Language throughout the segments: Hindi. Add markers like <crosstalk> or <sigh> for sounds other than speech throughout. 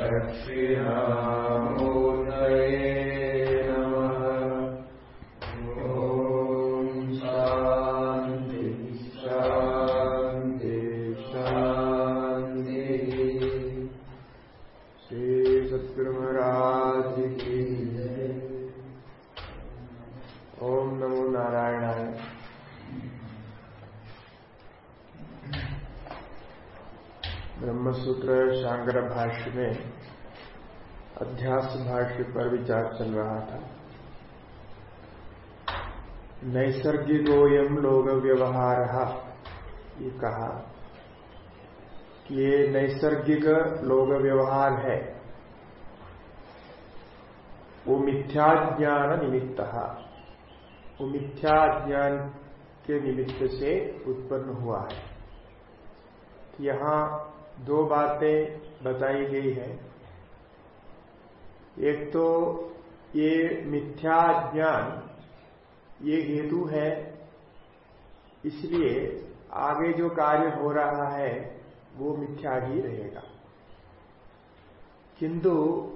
शक्तिना पर विचार चल रहा था। नैसर्गिकोयम लोग व्यवहार ये कहा कि ये नैसर्गिक लोग व्यवहार है। वो मिथ्या ज्ञान निमित्त, वो मिथ्या ज्ञान के निमित्त से उत्पन्न हुआ है। यहाँ दो बातें बताई गई है। एक तो ये मिथ्या ज्ञान, ये हेतु है, इसलिए आगे जो कार्य हो रहा है, वो मिथ्या ही रहेगा। किंतु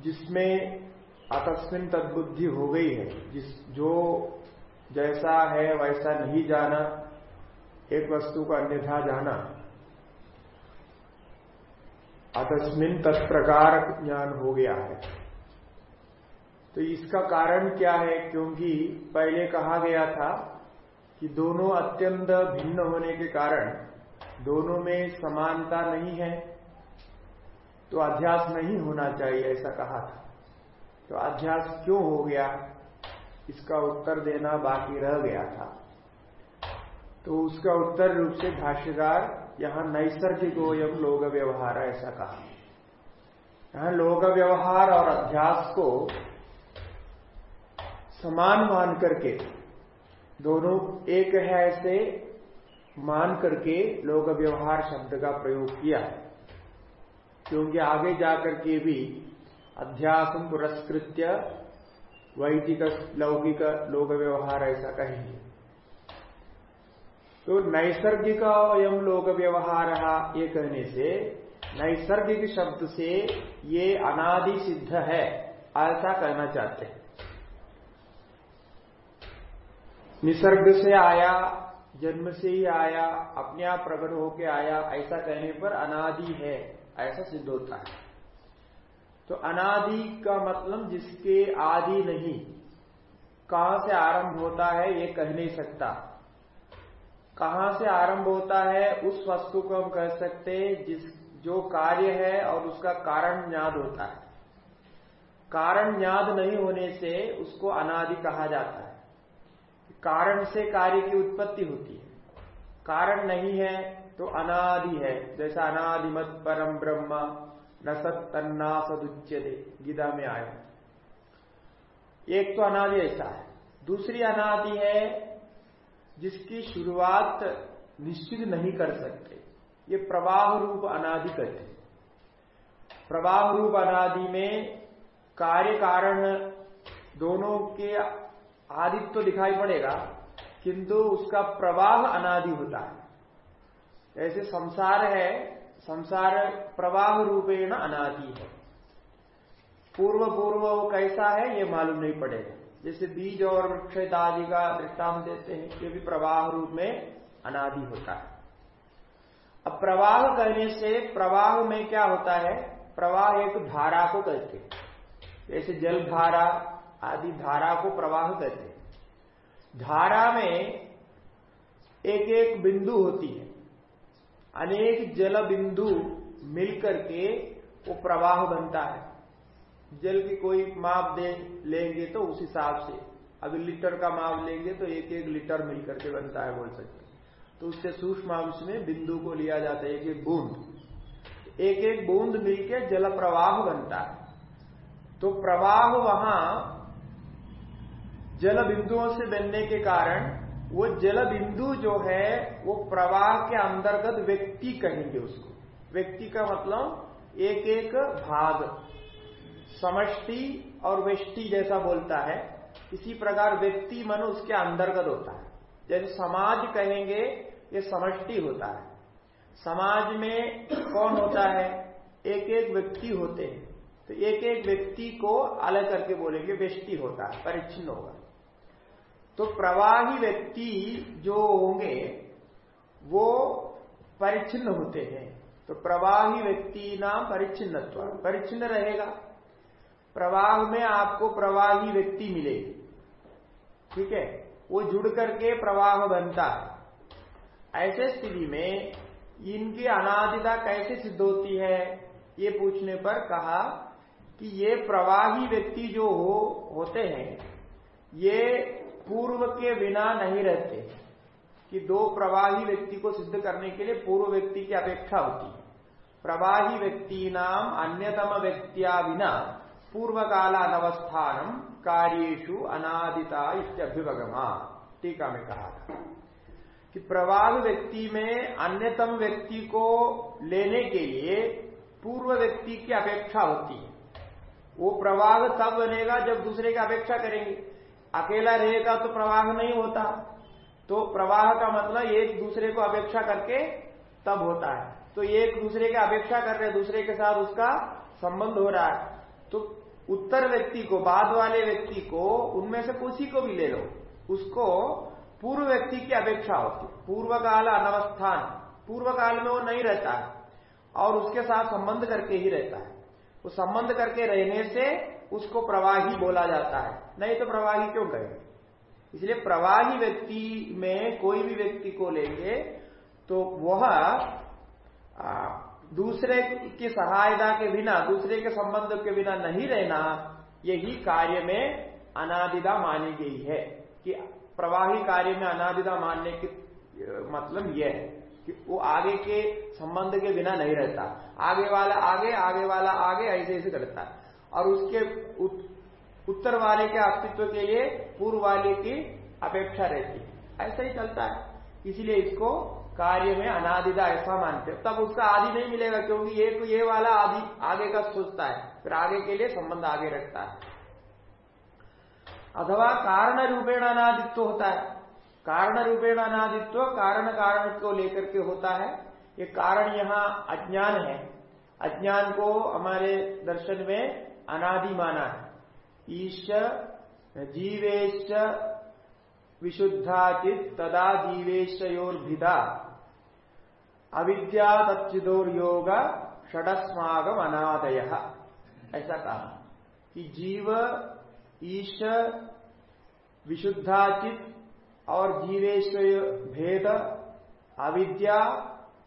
जिसमें अकस्मिन तद्बुद्धि हो गई है, जिस जो जैसा है वैसा नहीं जाना, एक वस्तु को अन्यथा जाना अतस्मिन तत्प्रकार ज्ञान हो गया है। तो इसका कारण क्या है? क्योंकि पहले कहा गया था कि दोनों अत्यंत भिन्न होने के कारण दोनों में समानता नहीं है तो अध्यास नहीं होना चाहिए, ऐसा कहा था। तो अध्यास क्यों हो गया? इसका उत्तर देना बाकी रह गया था। तो उसका उत्तर रूप से भाष्यकार यहाँ नैसर्गिक यम लोग व्यवहार ऐसा कहा। यहाँ लोग व्यवहार और अध्यास को समान मान करके, दोनों एक है ऐसे मान करके लोग व्यवहार शब्द का प्रयोग किया। क्योंकि आगे जाकर के भी अध्यास पुरस्कृत्य वैदिक लौकिक लोक व्यवहार ऐसा कहेंगे। तो नैसर्गिक अयम लोक व्यवहार है ये कहने से, नैसर्गिक शब्द से ये अनादि सिद्ध है, ऐसा कहना चाहते हैं। निसर्ग से आया, जन्म से ही आया, अपने आप प्रकट होके आया, ऐसा कहने पर अनादि है, ऐसा सिद्ध होता है। तो अनादि का मतलब जिसके आदि नहीं, कहाँ से आरंभ होता है, ये कह नहीं सकता। कहाँ से आरंभ होता है, उस वस्तु को हम कह सकते हैं, जिस, जो कार्य है और उसका कारण ज्ञात होता है। कारण ज्ञात नहीं होने से उसको अनादि कहा जाता है। कारण से कार्य की उत्पत्ति होती है। कारण नहीं है तो अनादि है। जैसा अनादिमत परम ब्रह्म, न सत्न्ना सदुच्यते, गीता में आया। एक तो अनादि ऐसा है। दूसरी अनादि है जिसकी शुरुआत निश्चित नहीं कर सकते। ये प्रवाह रूप अनादि कहते प्रवाह रूप अनादि में कार्य कारण दोनों के आदित्य तो दिखाई पड़ेगा, किंतु उसका प्रवाह अनादि होता है। ऐसे संसार है, संसार प्रवाह रूपेण अनादि है। पूर्व पूर्व वो कैसा है, ये मालूम नहीं पड़ेगा। जैसे बीज और वृक्ष आदि का दृष्टांत देते हैं ये भी प्रवाह रूप में अनादि होता है। अब प्रवाह कहने से प्रवाह में क्या होता है? प्रवाह एक धारा को कहते हैं। जैसे जल धारा आदि धारा को प्रवाह कहते हैं। धारा में एक एक बिंदु होती है। अनेक जल बिंदु मिलकर के वो प्रवाह बनता है। जल की कोई माप दे, लेंगे तो उस हिसाब से। अगर लीटर का माप लेंगे तो एक एक लीटर मिलकर के बनता है बोल सकते तो उससे सूक्ष्म अंश में बिंदु को लिया जाता है, एक एक बूंद। एक एक बूंद मिलकर जल प्रवाह बनता है। तो प्रवाह वहाँ जल बिंदुओं से बनने के कारण वो जल बिंदु जो है, वो प्रवाह के अंतर्गत व्यक्ति कहेंगे उसको। व्यक्ति का मतलब एक एक भाग। समष्टि और व्यष्टि जैसा बोलता है, इसी प्रकार व्यक्ति मन उसके अंतर्गत होता है। जैसे समाज कहेंगे, ये समष्टि होता है। समाज में कौन होता है? एक एक व्यक्ति होते हैं। तो एक एक व्यक्ति को अलग करके बोलेंगे व्यष्टि होता है, परिच्छिन्न होगा। तो प्रवाही व्यक्ति जो होंगे, वो परिच्छिन्न होते हैं। तो प्रवाही व्यक्ति नाम परिच्छिन्न परिच्छिन्न रहेगा। प्रवाह में आपको प्रवाही व्यक्ति मिलेगी ठीक है? वो जुड़ करके प्रवाह बनता है। ऐसे स्थिति में इनकी अनादिता कैसे सिद्ध होती है, ये पूछने पर कहा कि ये प्रवाही व्यक्ति जो हो, होते हैं, ये पूर्व के बिना नहीं रहते। कि दो प्रवाही व्यक्ति को सिद्ध करने के लिए पूर्व व्यक्ति की अपेक्षा होती है। प्रवाही व्यक्ति नाम अन्यतम व्यक्तिया बिना पूर्व काल अनवस्थान कार्येशु अनादिता इत्यभ्युपगमा टीका में कहा था कि प्रवाह व्यक्ति में अन्यतम व्यक्ति को लेने के लिए पूर्व व्यक्ति की अपेक्षा होती है। वो प्रवाह तब बनेगा जब दूसरे की अपेक्षा करेंगे। अकेला रहेगा तो प्रवाह नहीं होता। तो प्रवाह का मतलब एक दूसरे को अपेक्षा करके तब होता है। तो एक दूसरे की अपेक्षा कर रहे दूसरे के साथ उसका संबंध हो रहा है। तो उत्तर व्यक्ति को, बाद वाले व्यक्ति को, उनमें से किसी को भी ले लो। उसको पूर्व व्यक्ति की अपेक्षा होती है। पूर्व काल अनवस्थान। पूर्व काल में वो नहीं रहता है और उसके साथ संबंध करके ही रहता है। वो संबंध करके रहने से उसको प्रवाही बोला जाता है। नहीं तो प्रवाही क्यों कहेंगे इसलिए प्रवाही व्यक्ति में कोई भी व्यक्ति को लेंगे तो वह दूसरे की सहायता के बिना दूसरे के संबंध के बिना नहीं रहना यही कार्य में अनादिदा मानी गई है कि प्रवाही कार्य में अनादिदा मानने की मतलब यह है कि वो आगे के संबंध के बिना नहीं रहता। आगे वाला आगे आगे वाला आगे ऐसे ऐसे करता और उसके उत, उत्तर वाले के अस्तित्व के लिए पूर्व वाले की अपेक्षा रहती ऐसा ही चलता है। इसलिए इसको कार्य में अनादिदा ऐसा मानते। तब उसका आदि नहीं मिलेगा क्योंकि ये तो ये वाला आदि आगे का सोचता है, फिर आगे के लिए संबंध आगे रखता है। अथवा कारण रूपेण अनादित्व होता है। कारण रूपेण अनादित्व कारण कारण को लेकर के होता है। ये कारण यहाँ अज्ञान है। अज्ञान को हमारे दर्शन में अनादि माना है। ईश जीवेश विशुद्धाचित तदा जीवेशयोर्भिदा अविद्या योग षडस्मागम अनादय ऐसा कहा। कि जीव, ईश, विशुद्धाचित और जीवेश्वर भेद अविद्या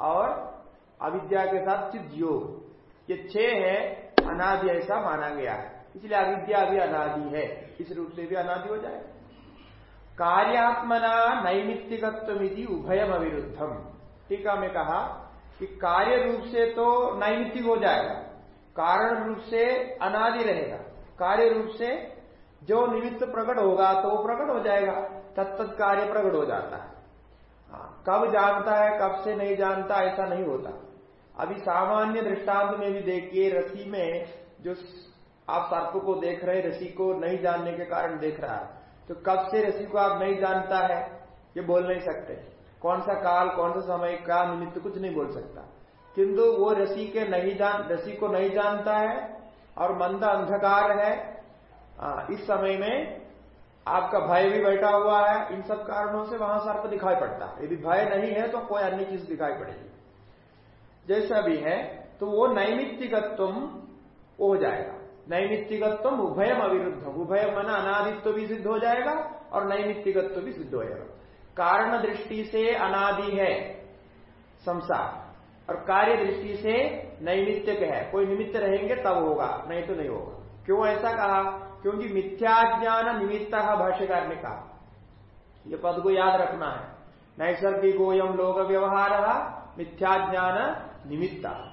और अविद्या के साथ चिद योग ये छह है, अनादि ऐसा माना गया है। इसलिए अविद्या भी अनादि है। इस रूप से भी अनादि हो जाए कार्यात्मना नैमित्तिकत्व उभयम अविरुद्धम टीका में कहा कि कार्य रूप से तो नैमित्तिक हो जाएगा कारण रूप से अनादि रहेगा। कार्य रूप से जो निमित्त प्रकट होगा तो वो प्रकट हो जाएगा तत्त कार्य प्रकट हो जाता है। हाँ, कब जानता है कब से नहीं जानता ऐसा नहीं होता। अभी सामान्य दृष्टांत में भी देखिए रसी में जो आप सर्प को देख रहे रसी को नहीं जानने के कारण देख रहा है। तो कब से रसी को आप नहीं जानता है ये बोल नहीं सकते। कौन सा काल कौन सा समय का निमित्त कुछ नहीं बोल सकता। किंतु वो रसी के नहीं जान रसी को नहीं जानता है और मंदा अंधकार है आ, इस समय में आपका भय भी बैठा हुआ है इन सब कारणों से वहाँ सर्प दिखाई पड़ता। है यदि भय नहीं है तो कोई अन्य चीज़ दिखाई पड़ेगी। जैसा भी है तो वो नैमित्तिकत्व हो जाएगा। नैमित्तिकत्व उभयम अविरुद्ध उभय मन अनादित्व भी सिद्ध हो जाएगा और नैमित्तिकत्व भी सिद्ध हो जाएगा। कारण दृष्टि से अनादि है संसार, और कार्य दृष्टि से नैमित्तिक है। कोई निमित्त रहेंगे तब होगा, नहीं तो नहीं होगा। क्यों ऐसा कहा? क्योंकि मिथ्याज्ञान निमित्त भाष्यकार ने कहा। यह पद को याद रखना है। नैसर्गिकोयम लोक व्यवहार मिथ्याज्ञान निमित्ता।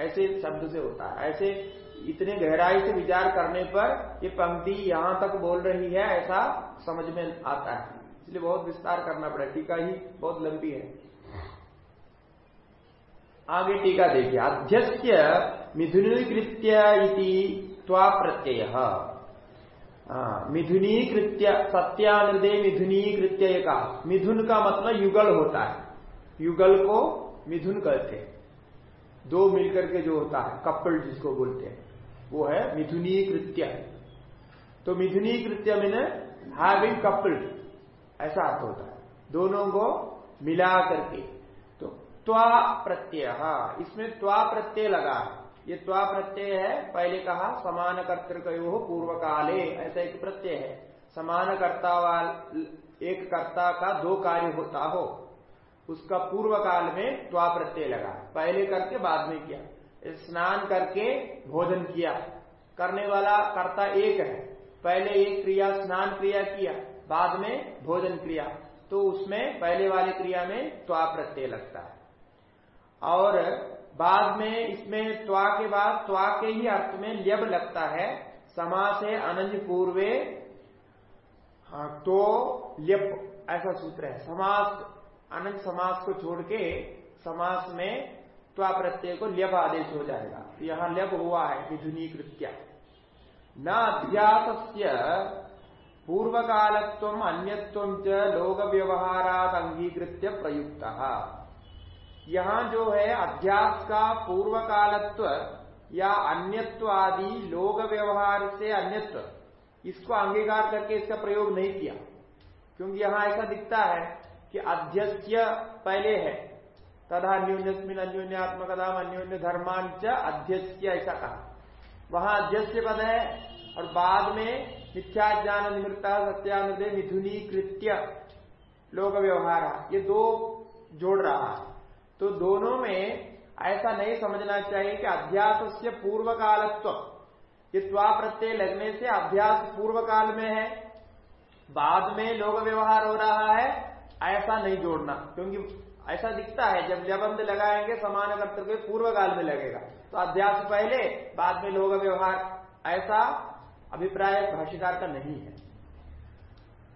ऐसे शब्द से होता है। ऐसे इतने गहराई से विचार करने पर ये पंक्ति यहाँ तक बोल रही है, ऐसा समझ में आता है। इसलिए बहुत विस्तार करना पड़ा टीका ही बहुत लंबी है। आगे टीका देखिए। अध्यक्ष मिथुनीकृत्य प्रत्यय। मिथुनीकृत्य सत्यानृदय मिथुनीकृत्य का मिथुन का मतलब युगल होता है। युगल को मिथुन कहते हैं। दो मिलकर के जो होता है, कपल जिसको बोलते हैं। वो है मिथुनी कृत्य तो मिथुनी कृत्य में हैविंग कपल ऐसा अर्थ होता है। दोनों को मिला करके। तो त्वा प्रत्यय इसमें त्वा प्रत्यय लगा। ये त्वा प्रत्यय है, पहले कहा समान कर्तृको पूर्व काले ऐसा एक प्रत्यय है। समान कर्ता वाल, एक कर्ता का दो कार्य होता हो। उसका पूर्व काल में त्वा प्रत्यय लगा। पहले करके बाद में किया। स्नान करके भोजन किया। करने वाला कर्ता एक है। पहले एक क्रिया स्नान क्रिया किया बाद में भोजन क्रिया। तो उसमें पहले वाली क्रिया में त्वा प्रत्यय लगता है। और बाद में इसमें त्वा के बाद त्वा के ही अर्थ में ल्यब लगता है। समास है अनंज पूर्वे हाँ, तो ल्यप ऐसा सूत्र है। समास अनंत समास को छोड़ के समास में त्वा प्रत्यय को ल्यप आदेश हो जाएगा। तो यहाँ ल्यप हुआ है विधुनी कृत्या न अध्यास पूर्व कालत्व अन्यत्व च लोक व्यवहारात अंगीकृत प्रयुक्त। यहाँ जो है, अध्यास का पूर्व कालत्व या अन्यत्व आदि लोक व्यवहार से अन्यत्व, इसको अंगीकार करके इसका प्रयोग नहीं किया। क्योंकि यहाँ ऐसा दिखता है कि अध्यस्य पहले है। तथा अन्योन्यस्मिन अन्योन्यात्मकदा अन्योन्य धर्मांच अध्यस्य ऐसा कहा। वहाँ अध्यक्ष पद है और बाद में मिथ्या ज्ञान निमृता सत्यानुदय मिथुनी कृत्य लोक व्यवहार ये दो जोड़ रहा है। तो दोनों में ऐसा नहीं समझना चाहिए कि अध्यास से पूर्व कालत्व ये त्वा प्रत्यय लगने से अभ्यास पूर्व काल में है, बाद में लोक व्यवहार हो रहा है, ऐसा नहीं जोड़ना, क्योंकि ऐसा दिखता है जब जबंद लगाएँगे समान कर्तव्य पूर्व काल में लगेगा। तो अध्यास पहले बाद में लोक व्यवहार ऐसा अभिप्राय भाष्यकार का नहीं है।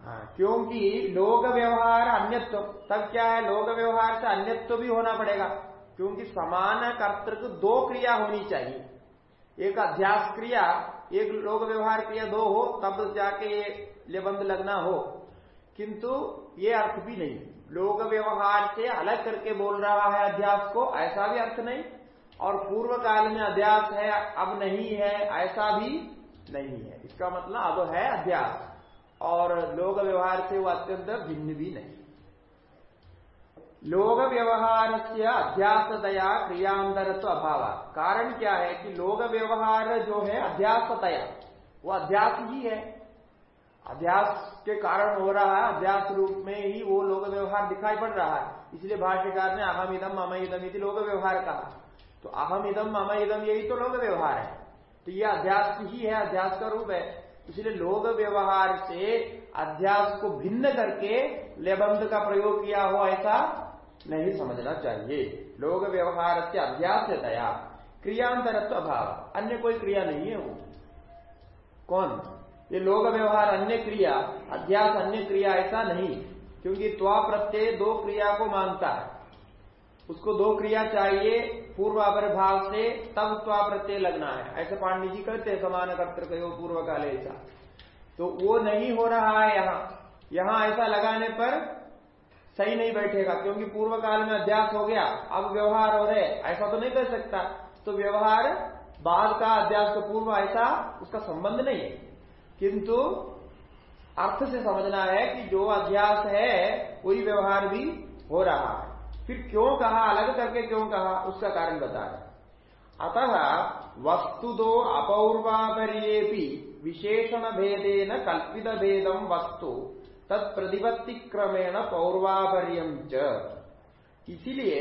हाँ, क्योंकि लोक व्यवहार अन्यत्व तब क्या है लोक व्यवहार से अन्यत्व भी होना पड़ेगा। क्योंकि समान कर्तृक दो क्रिया होनी चाहिए। एक अध्यास क्रिया एक लोक व्यवहार क्रिया दो हो तब जाके ये लेबंद लगना हो। किंतु ये अर्थ भी नहीं लोक व्यवहार से अलग करके बोल रहा है अध्यास को, ऐसा भी अर्थ नहीं। और पूर्व काल में अध्यास है, अब नहीं है, ऐसा भी नहीं है। इसका मतलब अब है अध्यास। और लोक व्यवहार से वो अत्यंत भिन्न भी नहीं। लोक व्यवहार से अध्यास अध्यासतया क्रियांतरत्व अभाव कारण क्या है कि लोक व्यवहार जो है अध्यास अध्यासतया, वो अध्यास ही है। अध्यास के कारण हो रहा है अध्यास रूप में ही वो लोक व्यवहार दिखाई पड़ रहा है। इसलिए भाष्यकार ने अहम इदम मम इदम इति लोक व्यवहार कहा। तो अहम इदम मम इदम यही तो लोक व्यवहार है। तो ये अध्यास ही है अध्यास का रूप है। इसलिए लोक व्यवहार से अध्यास को भिन्न करके लेबंध का प्रयोग किया हो ऐसा नहीं समझना चाहिए। लोक व्यवहार से अभ्यास दया। क्रियांतरत्व अभाव। अन्य कोई क्रिया नहीं है वो। कौन? ये लोक व्यवहार अन्य क्रिया, अध्यास अन्य क्रिया ऐसा नहीं, क्योंकि त्वा प्रत्यय दो क्रिया को मानता है। उसको दो क्रिया चाहिए पूर्व अपर भाव से तब त्वा प्रत्यय लगना है। ऐसे पांडे जी कहते हैं, समान कर्तव्य पूर्व काल ऐसा तो वो नहीं हो रहा है यहाँ। यहाँ ऐसा लगाने पर सही नहीं बैठेगा, क्योंकि पूर्व काल में अध्यास हो गया, अब व्यवहार हो रहे, ऐसा तो नहीं कर सकता। तो व्यवहार बाद का अध्यास तो पूर्व ऐसा उसका संबंध नहीं है। किंतु अर्थ से समझना है कि जो अध्यास है, वही व्यवहार भी हो रहा है। फिर क्यों कहा? अलग करके क्यों कहा? उसका कारण बता रहे अतः वस्तु दो अपौर्वापरिये विशेषण भेदे न कल्पित भेदम वस्तु तत्प्रतिपत्ति क्रमेण पौर्वापर्यम च। इसीलिए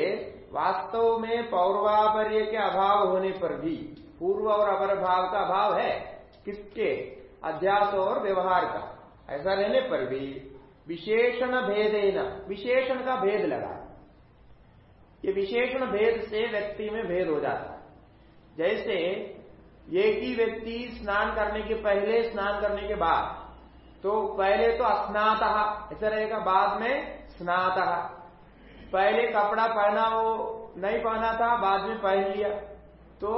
वास्तव में पौर्वापर्य के अभाव होने पर भी पूर्व और अपर भाव का अभाव है। किसके? अध्यास और व्यवहार का। ऐसा रहने पर भी विशेषण भेदेन विशेषण का भेद लगा। ये विशेषण भेद से व्यक्ति में भेद हो जाता है। जैसे एक ही व्यक्ति स्नान करने के पहले, स्नान करने के बाद तो पहले तो अस्नात, ऐसा रहेगा बाद में स्नात। पहले कपड़ा पहना वो नहीं पहना था, बाद में पहन लिया तो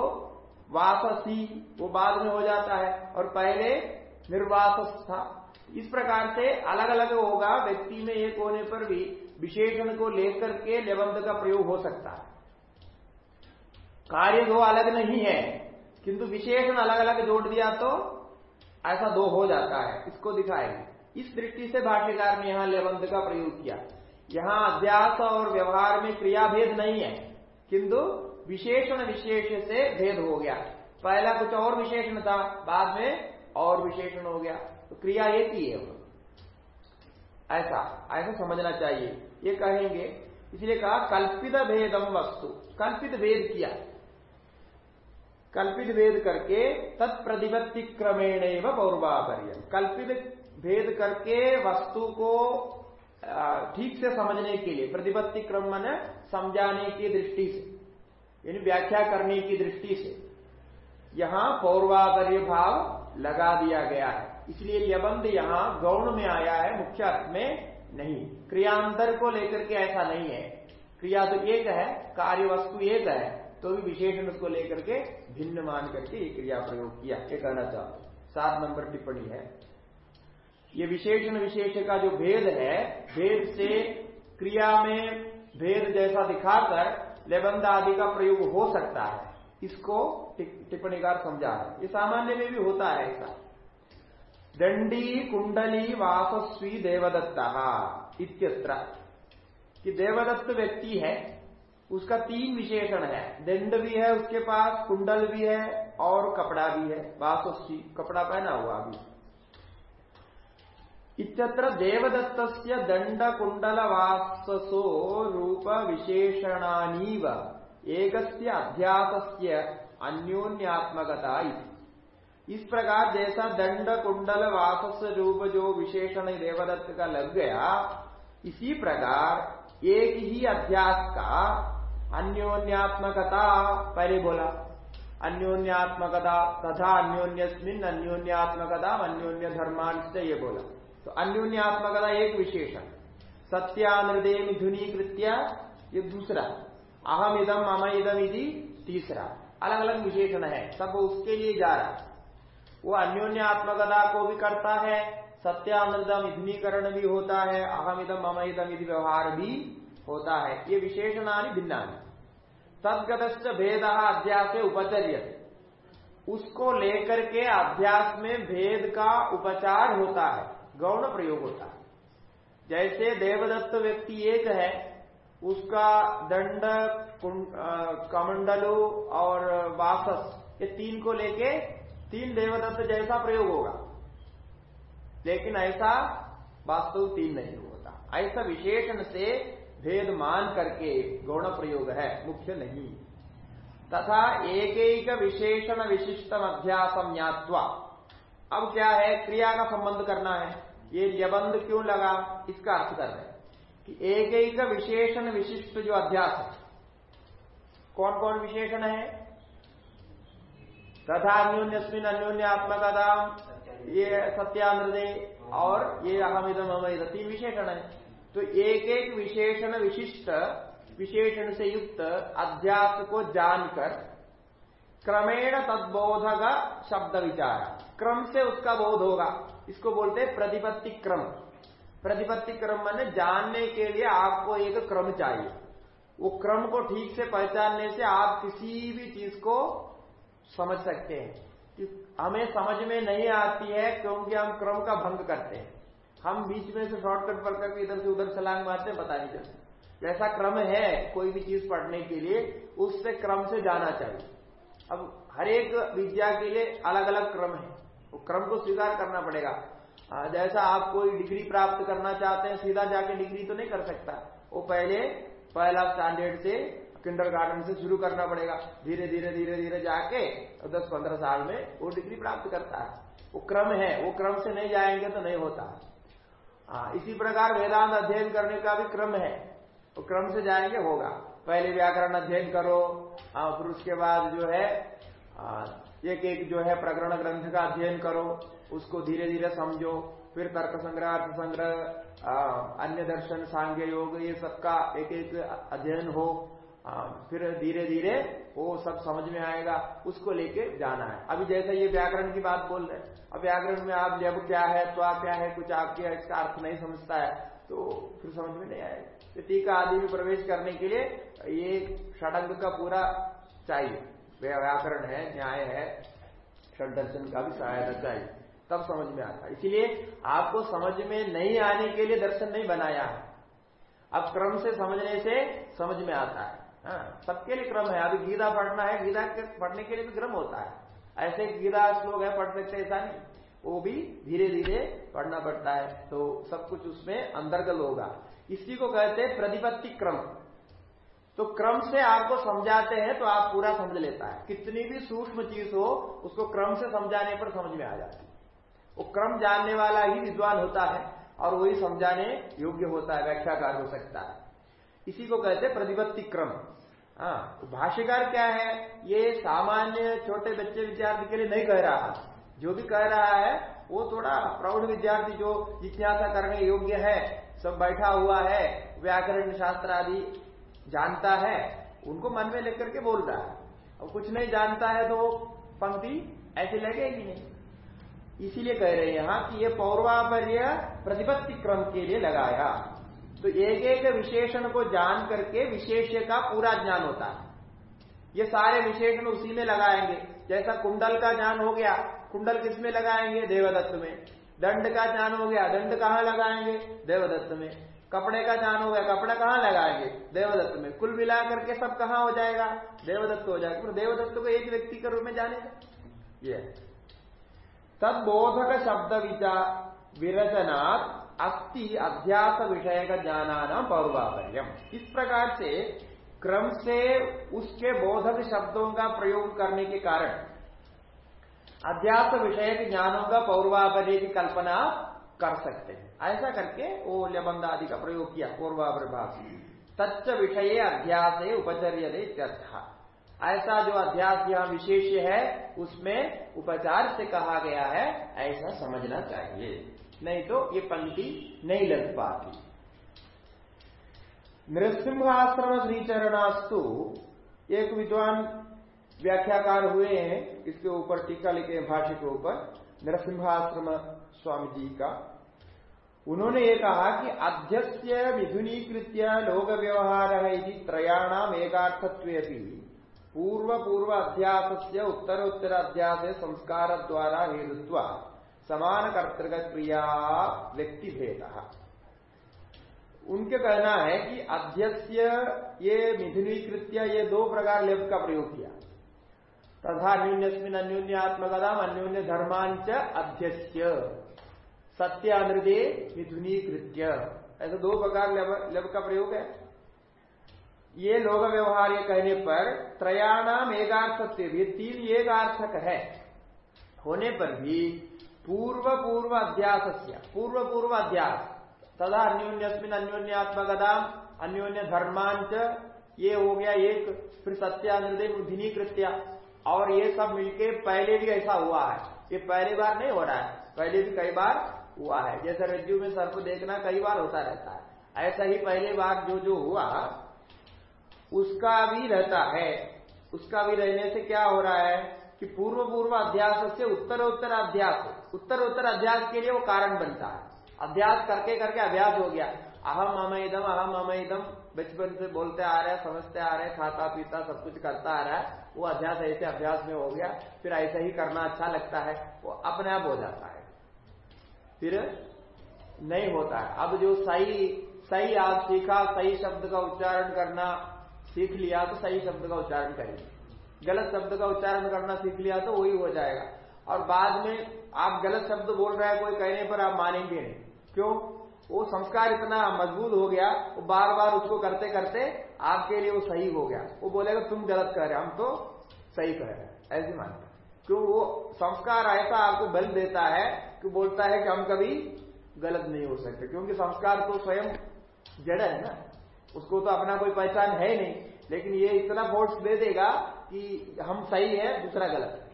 वाससी वो बाद में हो जाता है और पहले निर्वास था। इस प्रकार से अलग अलग होगा, व्यक्ति में एक होने पर भी विशेषण को लेकर के लेबंध का प्रयोग हो सकता है। कार्य दो अलग नहीं है, किंतु विशेषण अलग अलग जोड़ दिया तो ऐसा दो हो जाता है। इसको दिखाएँगे। इस दृष्टि से भाष्यकार ने यहाँ लेबंध का प्रयोग किया। यहाँ अध्यास और व्यवहार में क्रिया भेद नहीं है, किंतु विशेषण विशेष से भेद हो गया। पहला कुछ और विशेषण था, बाद में और विशेषण हो गया। तो क्रिया एक ही है। ऐसा ऐसा समझना चाहिए। ये कहेंगे, इसलिए कहा, कल्पित भेदम वस्तु। कल्पित भेद किया। कल्पित भेद करके तत्प्रतिपत्ति क्रमेण पौर्वापर्य। कल्पित भेद करके वस्तु को ठीक से समझने के लिए प्रतिपत्ति क्रम मन समझाने की दृष्टि से। यानी व्याख्या करने की दृष्टि से, यहाँ पौर्वापर्य भाव लगा दिया गया है। इसलिए यबंध यहाँ गौण में आया है, मुख्य अर्थ में नहीं। क्रियांतर को लेकर के ऐसा नहीं है। क्रिया तो एक है कार्य वस्तु एक है तो भी विशेषण उसको लेकर के भिन्न मान करके ये क्रिया प्रयोग किया। ये कहना चाहते सात नंबर टिप्पणी है। ये विशेषण विशेष का जो भेद है, भेद से क्रिया में भेद जैसा दिखाकर लेबंद आदि का प्रयोग हो सकता है। इसको टिप्पणीकार समझा है। ये सामान्य में भी होता है ऐसा। दंडी, कुंडली, वासस्वी, देवदत्ता इत्यत्र कि देवदत्त व्यक्ति है, उसका तीन विशेषण है। दंड भी है उसके पास, कुंडल भी है और कपड़ा भी है। वासस्वी, कपड़ा पहना हुआ भी। इत्यत्र देवदत्त दंड कुंडल वाससो रूप विशेषणानीव एक अध्यास अन्योन्यात्मकता इस प्रकार जैसा दंड कुंडल वासस रूप जो विशेषण देवदत्त का लग गया, इसी प्रकार एक ही अध्यास का अन्योन्यात्मकता पहले बोला अन्योन्यात्मकता तथा अन्योन्यस्मिन अन्योन्यात्मकता अन्योन्य धर्मान से ये बोला। तो अन्योन्यात्मकता एक विशेषण। सत्यानृदय मिथुनी कृत्या ये दूसरा। अहम इदम मम इदम इति तीसरा। अलग अलग विशेषण है। सब उसके लिए जा रहा वो अन्योन्यात्मकता को भी करता है सत्यानृदम इधनीकरण भी होता है अहम इदम मम इदम इति व्यवहार भी होता है। ये विशेषणानि भिन्नानि। तदगत भेद अध्यास उपचर्य उसको लेकर के अध्यास में भेद का उपचार होता है। गौण प्रयोग होता है। जैसे देवदत्त व्यक्ति एक है, उसका दंड कमंडलो और वासस, ये तीन को लेके तीन देवदत्त जैसा प्रयोग होगा। लेकिन ऐसा वास्तव तीन नहीं होता। ऐसा विशेषण से भेद मान करके गौण प्रयोग है, मुख्य नहीं। तथा एक एक विशेषण विशिष्टम अध्यासम ज्ञातवा। अब क्या है? क्रिया का संबंध करना है। ये यबंध क्यों लगा? इसका अर्थ कर रहे हैं कि एक एक विशेषण विशिष्ट जो अध्यास है कौन कौन विशेषण है? तथा अन्योन्यस्मिन अन्योन्य आत्मकथा ये सत्यानृदय और ये अहमिदम अमिद तीन विशेषण है। तो एक एक विशेषण विशिष्ट, विशेषण से युक्त अध्यास को जानकर क्रमेण तद्बोधक शब्द विचार। क्रम से उसका बोध होगा। इसको बोलते हैं प्रतिपत्ति क्रम प्रतिपत्ति क्रम मैंने जानने के लिए आपको एक क्रम चाहिए। वो क्रम को ठीक से पहचानने से आप किसी भी चीज़ को समझ सकते हैं। हमें समझ में नहीं आती है क्योंकि हम क्रम का भंग करते हैं। हम बीच में से शॉर्टकट पढ़ करके इधर से उधर छलांग मारते हैं, पता नहीं चलता। जैसा क्रम है कोई भी चीज़ पढ़ने के लिए, उससे क्रम से जाना चाहिए। अब हर एक विद्या के लिए अलग अलग क्रम है। वो क्रम को स्वीकार करना पड़ेगा। जैसा आप कोई डिग्री प्राप्त करना चाहते हैं, सीधा जाके डिग्री तो नहीं कर सकता। वो पहले पहला स्टैंडर्ड से किंडर गार्डन से शुरू करना पड़ेगा। धीरे धीरे धीरे धीरे जाके दस पंद्रह साल में वो डिग्री प्राप्त करता है। वो क्रम है, वो क्रम से नहीं जाएँगे तो नहीं होता। हाँ इसी प्रकार वेदांत अध्ययन करने का भी क्रम है। वो क्रम से जाएँगे, होगा। पहले व्याकरण अध्ययन करो हाँ फिर उसके बाद जो है एक एक जो है प्रकरण ग्रंथ का अध्ययन करो उसको धीरे धीरे समझो फिर तर्क संग्रह अर्थ संग्रह अन्य दर्शन सांग्य योग ये सबका एक एक अध्ययन हो हाँ, फिर धीरे धीरे वो सब समझ में आएगा उसको लेके जाना है। अभी जैसे ये व्याकरण की बात बोल रहे अब व्याकरण में आप जब क्या है तो आप क्या है कुछ आपके इसका अर्थ नहीं समझता है तो फिर समझ में नहीं आएगा। तो टीका आदि में प्रवेश करने के लिए ये षडंग का पूरा चाहिए। व्याकरण है न्याय है षड दर्शन का भी सहायता चाहिए। तब समझ में आता है। इसीलिए आपको समझ में नहीं आने के लिए दर्शन नहीं बनाया है। अब क्रम से समझने से समझ में आता है। हाँ, सबके लिए क्रम है। अभी गीता पढ़ना है गीता के पढ़ने के लिए भी क्रम होता है। ऐसे गीता श्लोक है पढ़ सकते ऐसा नहीं। वो भी धीरे धीरे पढ़ना पड़ता है। तो सब कुछ उसमें अंतर्गत होगा। इसी को कहते हैं प्रतिपत्ति क्रम। तो क्रम से आपको समझाते हैं तो आप पूरा समझ लेता है। कितनी भी सूक्ष्म चीज़ हो, उसको क्रम से समझाने पर समझ में आ जाती है। वो क्रम जानने वाला ही विद्वान होता है और वही समझाने योग्य होता है, व्याख्याकार हो सकता है। इसी को कहते हैं प्रतिपत्ति क्रम। हाँ तो भाष्यकार क्या है? ये सामान्य छोटे बच्चे विद्यार्थी के लिए नहीं कह रहा। जो भी कह रहा है, वो थोड़ा प्रौढ़ विद्यार्थी जो जिज्ञासा करने योग्य है, सब बैठा हुआ है, व्याकरण शास्त्र आदि जानता है, उनको मन में लेकर के बोल रहा है। और कुछ नहीं जानता है तो पंक्ति ऐसे लगेगी नहीं। इसीलिए कह रहे हैं यहाँ कि ये पौर्वापर्य प्रतिपत्ति क्रम के लिए लगाया। तो एक एक विशेषण को जान करके विशेष्य का पूरा ज्ञान होता है। ये सारे विशेषण उसी में लगाएँगे। जैसा कुंडल का ज्ञान हो गया, कुंडल किसमें लगाएँगे? देवदत्त में। दंड का ज्ञान हो गया, दंड कहाँ लगाएँगे? देवदत्त में। कपड़े का ज्ञान हो गया, कपड़ा कहाँ लगाएँगे? देवदत्त में। कुल मिला करके सब कहाँ हो जाएगा? देवदत्त हो जाएगा। देवदत्त को एक व्यक्ति के रूप में जानेगा ये। तदबोधक शब्द विचार विरचनात् अस्थि अध्यास विषय का ज्ञानाना पौर्वापर्यम। इस प्रकार से क्रम से उसके बोधक शब्दों का प्रयोग करने के कारण अध्यास विषय के ज्ञानों का पौर्वापर्य की कल्पना कर सकते हैं। ऐसा करके वो लबंध आदि का प्रयोग किया पूर्वाप्रभाष तच्च विषय अध्यास उपचर्य ऐसा जो अध्यास यहाँ विशेष है, उसमें उपचार से कहा गया है, ऐसा समझना चाहिए। नहीं तो ये पंक्ति नहीं लग पाती। नृसिंहाश्रम श्रीचरणास्तु एक विद्वान व्याख्याकार हुए हैं, इसके ऊपर टीका लिखे भाष्य के ऊपर नरसिंहाश्रम स्वामी जी का। उन्होंने ये कहा कि अध्यस्य मिथुनीकृत्य लोक व्यवहार है त्रयाणाम एकार्थत्व पूर्व पूर्व अध्यास से उत्तरोत्तर अध्यास संस्कार द्वारा हेतुत्व समान कर्तृक क्रिया व्यक्ति भेद उनके कहना है कि अध्यस्य ये मिथुनीकृत्य ये दो प्रकार लेप का प्रयोग किया। तथा अन्योन्यस्मिन अन्योन्यात्मकदाम अन्योन्य धर्मांच अध्यस्य। सत्यानृदे मिथुनीकृत्य ऐसे दो प्रकार लब का प्रयोग है। ये लोग व्यवहार ये कहने पर त्रयाणाम एकार्थक ये तीन एकार्थक है। होने पर भी पूर्व पूर्व अध्यास पूर्व पूर्व अध्यास तथा अन्योन्यस्मिन अन्योन्यात्मकदाम अन्योन्य धर्मांच ये हो गया एक, फिर सत्यानृदय मिथुनीकृत्या और ये सब मिलके पहले भी ऐसा हुआ है। ये पहली बार नहीं हो रहा है। पहले भी कई बार हुआ है। जैसे रज्जु में सर्प देखना कई बार होता रहता है। ऐसा ही पहले बार जो जो हुआ, उसका भी रहता है। उसका भी रहने से क्या हो रहा है कि पूर्व पूर्व अध्यास से उत्तर उत्तर अध्यास, उत्तर उत्तर अध्यास के लिए वो कारण बनता है। अभ्यास करके करके अभ्यास हो गया। अहम अमैदम अहम अमैदम, बचपन से बोलते आ रहे, समझते आ रहे, खाता पीता, सब कुछ करता आ रहा है। वो अभ्यास ऐसे अभ्यास में हो गया, फिर ऐसा ही करना अच्छा लगता है, वो अपने आप हो जाता है। फिर नहीं होता है। अब जो सही सही आप सीखा, सही शब्द का उच्चारण करना सीख लिया तो सही शब्द का उच्चारण करिए गलत शब्द का उच्चारण करना सीख लिया तो वही हो जाएगा। और बाद में आप गलत शब्द बोल रहे हैं, कोई कहने पर आप मानेंगे नहीं। क्यों? वो संस्कार इतना मज़बूत हो गया, वो बार बार उसको करते करते आपके लिए वो सही हो गया। वो बोलेगा, तुम गलत कह रहे हम तो सही कह रहे हैं। ऐसे मानते क्यों? वो संस्कार ऐसा आपको बल देता है कि बोलता है कि हम कभी गलत नहीं हो सकते, क्योंकि संस्कार तो स्वयं जड़ है ना। उसको तो अपना कोई पहचान है नहीं, लेकिन ये इतना फोर्स दे देगा कि हम सही है, दूसरा गलत है।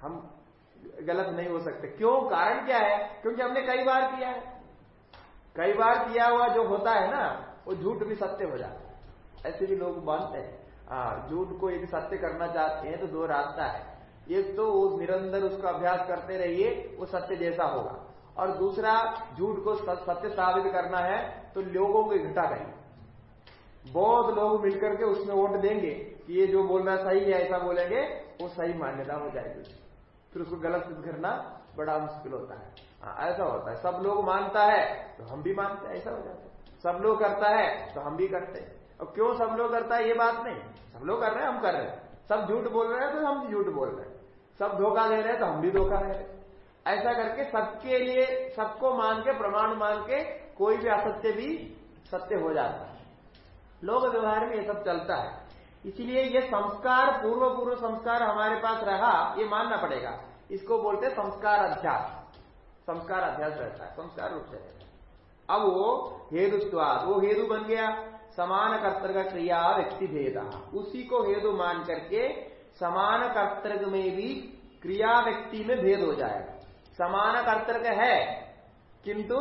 हम गलत नहीं हो सकते। क्यों? कारण क्या है? क्योंकि हमने कई बार किया है। कई बार किया हुआ जो होता है ना, वो झूठ भी सत्य हो जाता है। ऐसे भी लोग मानते हैं हाँ झूठ को यदि सत्य करना चाहते हैं तो दो रास्ता है। एक तो निरंतर उसका अभ्यास करते रहिए वो सत्य जैसा होगा। और दूसरा झूठ को सत्य साबित करना है तो लोगों को इकट्ठा करेंगे बहुत लोग मिलकर के उसमें वोट देंगे कि ये जो बोलना सही है ऐसा बोलेंगे वो सही मान्यता हो जाएगी। फिर उसको गलत सिद्ध करना बड़ा मुश्किल होता है। हाँ, ऐसा होता है। सब लोग मानता है तो हम भी मानते हैं ऐसा हो जाता है। सब लोग करता है तो हम भी करते हैं। और क्यों सब लोग करता है ये बात नहीं। सब लोग कर रहे हैं हम कर रहे हैं। सब झूठ बोल रहे हैं तो हम झूठ बोल रहे हैं। सब धोखा दे रहे हैं तो हम भी धोखा दे रहे ऐसा करके सबके लिए, सबको मान के, प्रमाण मान के कोई भी असत्य भी सत्य हो जाता है। लोक व्यवहार में ये सब चलता है। इसलिए ये संस्कार पूर्व पूर्व संस्कार हमारे पास रहा, ये मानना पड़ेगा। इसको बोलते संस्कार अध्यास। संस्कार अध्यास रहता है, संस्कार रूप से अब वो हेतुत्वाद वो हेतु बन गया। समान कर्तव्य क्रिया व्यक्ति भेद उसी को हेतु मान करके समान कर्तव्य में भी क्रिया व्यक्ति में भेद हो जाएगा समान कर्तव्य है, किंतु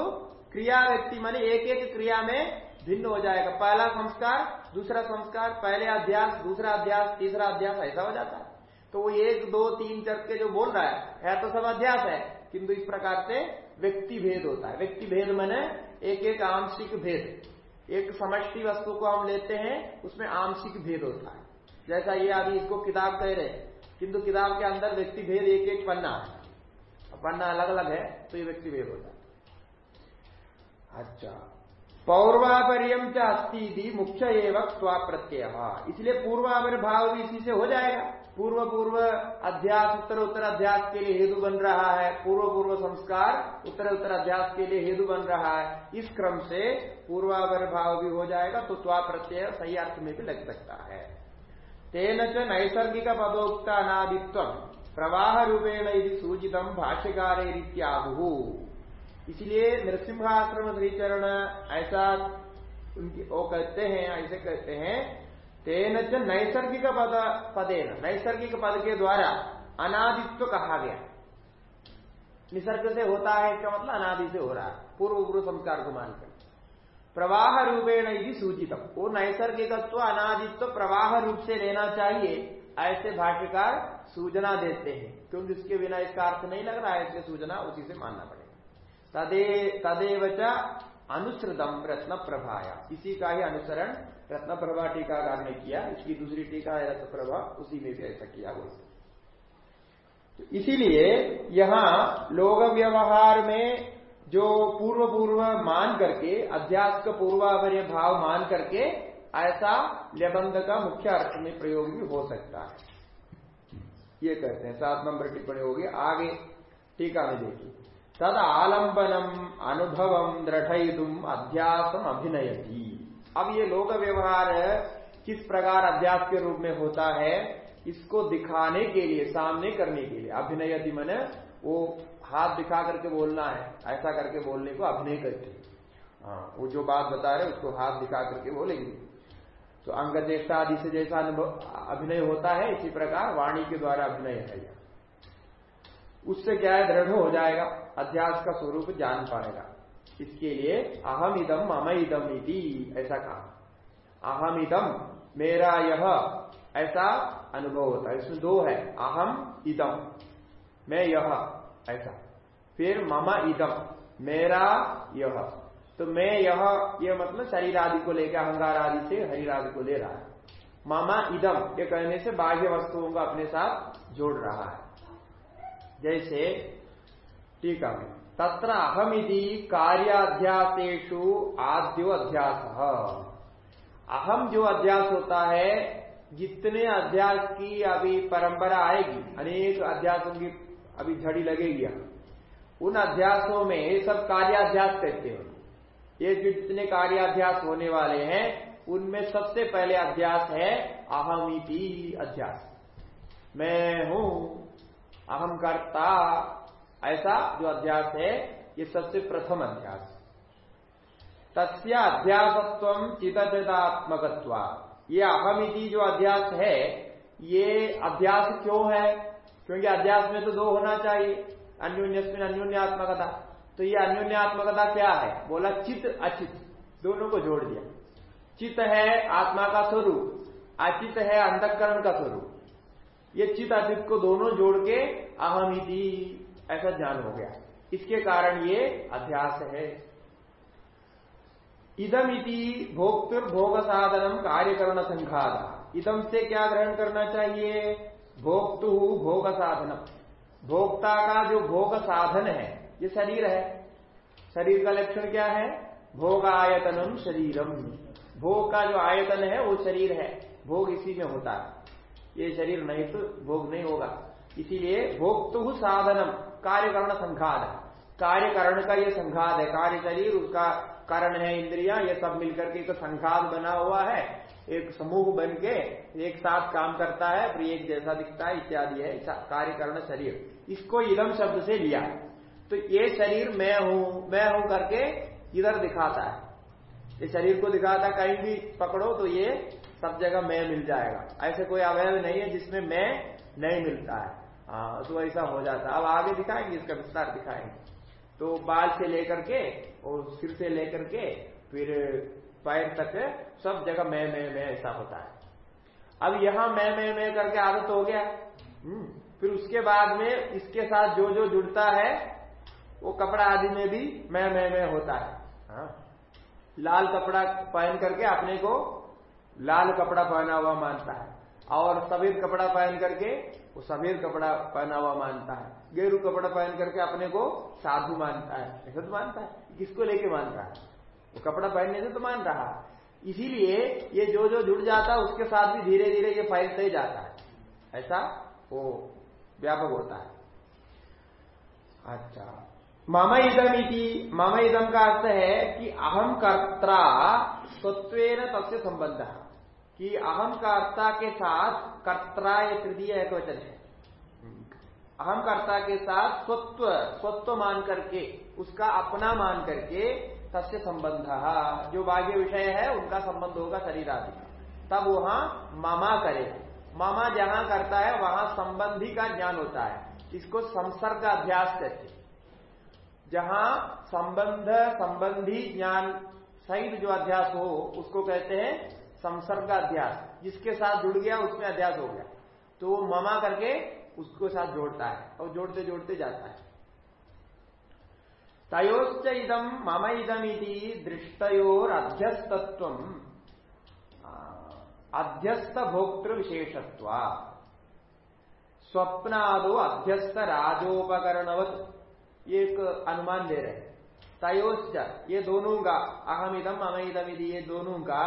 क्रिया व्यक्ति माने एक एक क्रिया में भिन्न हो जाएगा। पहला संस्कार, दूसरा संस्कार, पहले अध्यास, दूसरा अध्यास, तीसरा अध्यास, ऐसा हो जाता है। तो वो एक, दो, तीन करके जो बोल रहा है है तो सब अध्यास है, किंतु इस प्रकार से व्यक्ति भेद होता है। व्यक्ति भेद मैंने एक एक आंशिक भेद। एक समष्टि वस्तु को हम लेते हैं, उसमें आंशिक भेद होता है। जैसा ये अभी इसको किताब कह रहे किंतु किताब के अंदर व्यक्ति भेद एक एक पन्ना है। पन्ना अलग अलग है तो ये व्यक्ति भेद होता है। अच्छा। पौर्वापर्यम च अस्ती मुख्य एवं स्वाप्रत्यय। इसलिए पूर्वापर भाव भी इसी से हो जाएगा। पूर्व पूर्व अध्यास उत्तर उत्तर अध्यास के लिए हेतु बन रहा है पूर्व पूर्व संस्कार उत्तर उत्तर अध्यास के लिए हेतु बन रहा है। इस क्रम से पूर्वावर भाव भी हो जाएगा तो त्वा प्रत्यय सही अर्थ में भी लग सकता है। तेन च नैसर्गिक पदोक्त अनादित्व प्रवाह रूपेण यदि सूचितम भाष्यकार इत्याहु इसलिए नृसिंहाश्रम श्रीचरण ऐसा वो कहते हैं, ऐसे कहते हैं, तेन च नैसर्गिक पद पदेन नैसर्गिक पद के द्वारा अनादित्व कहा गया। निसर्ग से होता है इसका मतलब अनादि से हो रहा है। पूर्व पूर्व संस्कार को मानकर। प्रवाह रूपेण यदि सूचितम। वो नैसर्गिकत्व, अनादित्व प्रवाह रूप से लेना चाहिए, ऐसे भाष्यकार सूचना देते हैं। क्योंकि इसके बिना इसका अर्थ नहीं लग रहा है इसके सूचना उसी से मानना पड़ेगा। तदे, तदेव अनुसृतम रत्न प्रभाया। इसी का ही अनुसरण रत्न प्रभा टीकाकार ने किया। इसकी दूसरी टीका है रत्न प्रभा, उसी में भी ऐसा किया वो तो इसीलिए यहाँ लोक व्यवहार में जो पूर्व पूर्व मान करके अध्यास का पूर्वावर्य भाव मान करके, ऐसा लेबंध का मुख्य अर्थ में प्रयोग भी हो सकता है। ये कहते हैं, सात नंबर टिप्पणी होगी, आगे टीका में देखिए। तद आलंबनम अनुभवम दृढ़ अध्यासम अभिनयती। अब ये लोक व्यवहार किस प्रकार अध्यास के रूप में होता है, इसको दिखाने के लिए, सामने करने के लिए अभिनय मन वो हाथ दिखा करके बोलना है, ऐसा करके बोलने को अभिनय करते। हाँ वो जो बात बता रहे उसको हाथ दिखा करके बोलेंगे। तो अंग चेष्टा आदि से जैसा अभिनय होता है, इसी प्रकार वाणी के द्वारा अभिनय है उससे क्या है, दृढ़ हो जाएगा, अध्यास का स्वरूप जान पाएगा। इसके लिए अहम इदम मम इदम इति, ऐसा कहा। अहम इदम मेरा यह, ऐसा अनुभव होता है। इसमें दो है, अहम, इदम। मैं यह ऐसा। फिर मम इदम मेरा यह। तो मैं यह यह मतलब शरीर आदि को लेकर अहंगार आदि से हरीर आदि को ले रहा है। मामा इदम ये कहने से बाह्य वस्तुओं को अपने साथ जोड़ रहा है। जैसे, ठीक है, तत्र अहमिति कार्याध्यासेशु आद्यो अध्यास। अहम जो अध्यास होता है, जितने अध्यास की अभी परंपरा आएगी, अनेक अध्यासों की अभी झड़ी लगेगी उन अध्यासों में ये सब कार्याध्यास कहते हैं। ये जो जितने कार्याध्यास होने वाले हैं, उनमें सबसे पहले अध्यास है अहमिति अध्यास। मैं हूँ अहम करता ऐसा जो अध्यास है, ये सबसे प्रथम अध्यास। तस्या अध्यासत्व चितचिदात्मकत्व। ये अहमिति जो अध्यास है, ये अध्यास क्यों है? क्योंकि अध्यास में तो दो होना चाहिए अन्योन्यस्मिन अन्योन्यात्मकता तो ये अन्योन्यात्मकता क्या है? बोला चित अचित दोनों को जोड़ दिया। चित है आत्मा का स्वरूप अचित है अंधकरण का स्वरूप। ये चित अचित को दोनों जोड़ के अहमिति, ऐसा ज्ञान हो गया। इसके कारण ये अध्यास है। इदम इति भोक्तुर भोग साधनम कार्यकरण संघात इदम से क्या ग्रहण करना चाहिए? भोक्तु भोग साधनम भोक्ता का जो भोग साधन है, ये शरीर है। शरीर का लक्षण क्या है? भोग आयतनम शरीरम। भोग का जो आयतन है, वो शरीर है। भोग इसी में होता है। ये शरीर नहीं तो भोग नहीं होगा। इसीलिए भोक्तु साधनम, कार्यकरण संघात। कार्य कारण का ये संघात है। कार्य शरीर, उसका कारण है इंद्रिया, ये सब मिलकर के एक संघात बना हुआ है। एक समूह बन के एक साथ काम करता है, फिर एक जैसा दिखता है, इत्यादि है कार्य कारण शरीर। इसको इलम शब्द से लिया। तो ये शरीर मैं हूँ मैं हूँ करके इधर दिखाता है। ये शरीर को दिखाता कहीं भी पकड़ो तो ये सब जगह मैं मिल जाएगा। ऐसे कोई अवयव नहीं है जिसमें मैं नहीं मिलता है। हाँ तो ऐसा हो जाता है। अब आगे दिखाएँगे, इसका विस्तार दिखाएँगे। तो बाल से लेकर के और सिर से लेकर के, फिर पैर तक सब जगह मैं मैं मैं ऐसा होता है। अब यहाँ मैं मैं मैं करके आदत हो गया। हम्म, फिर उसके बाद में इसके साथ जो जो जुड़ता है वो कपड़ा आदि में भी मैं मैं मैं होता है। हाँ? लाल कपड़ा पहन करके अपने को लाल कपड़ा पहना हुआ मानता है। और सफ़ेद कपड़ा पहन करके वो सफ़ेद कपड़ा पहना हुआ मानता है। गेरू कपड़ा पहन करके अपने को साधु मानता है। ऐसा तो मानता है। किसको लेके मानता है? वो कपड़ा पहनने से तो मान रहा इसीलिए ये जो जो जुड़ जाता है, उसके साथ भी धीरे धीरे ये फैलते जाता है। ऐसा वो व्यापक होता है। अच्छा। मम इदम इति मम इदम का अर्थ है कि अहम कर्ता स्वत्व तस्य संबंध। कि अहम कर्ता के साथ कर्ता ये तृतीय एक वचन है। अहम कर्ता के साथ स्वत्व स्वत्व मान करके, उसका अपना मान करके तस्य संबंध जो बाह्य विषय है, उनका संबंध होगा शरीर आदि। तब वहाँ मामा करे। मामा जहाँ करता है, वहाँ संबंधी का ज्ञान होता है। इसको संसर्ग अभ्यास कहते जहाँ संबंध, संबंधी ज्ञान सहित जो अध्यास हो, उसको कहते हैं संसर्ग अध्यास। जिसके साथ जुड़ गया, उसमें अध्यास हो गया। तो वो ममा करके उसको साथ जोड़ता है और जोड़ते जोड़ते जाता है। तयोश्च इदम मम इदमिति दृष्टयोर अध्यस्तत्व अध्यस्त भोक्तृ विशेषत्व स्वप्नादो अध्यस्त राजोपकरणवत एक अनुमान दे रहे तयोश्च, ये दोनों का अहम इदम मम इदम ये दोनों का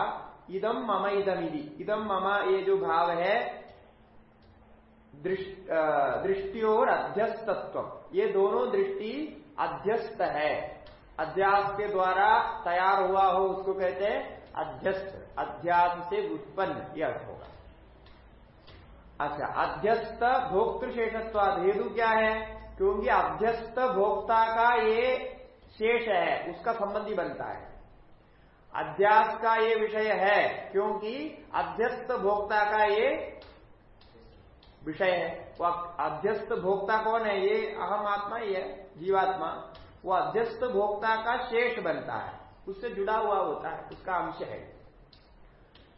इदम मम इदम इदम मम ये जो भाव है, दृष्टि और अध्यस्तत्व ये दोनों दृष्टि अध्यस्त है। अध्यास के द्वारा तैयार हुआ हो, उसको कहते हैं अध्यस्त। अध्यास से उत्पन्न यह अर्थ होगा। अच्छा अध्यस्त भोक्तृ शेषत्वाद हेतु क्या है? क्योंकि अध्यस्त भोक्ता का ये शेष है, उसका संबंधी बनता है। अध्यास का ये विषय है, क्योंकि अध्यस्त भोक्ता का ये विषय है। अध्यस्त भोक्ता कौन है? ये अहम आत्मा ही है। जीवात्मा, वो अध्यस्त भोक्ता का शेष बनता है। उससे जुड़ा हुआ होता है, उसका अंश है।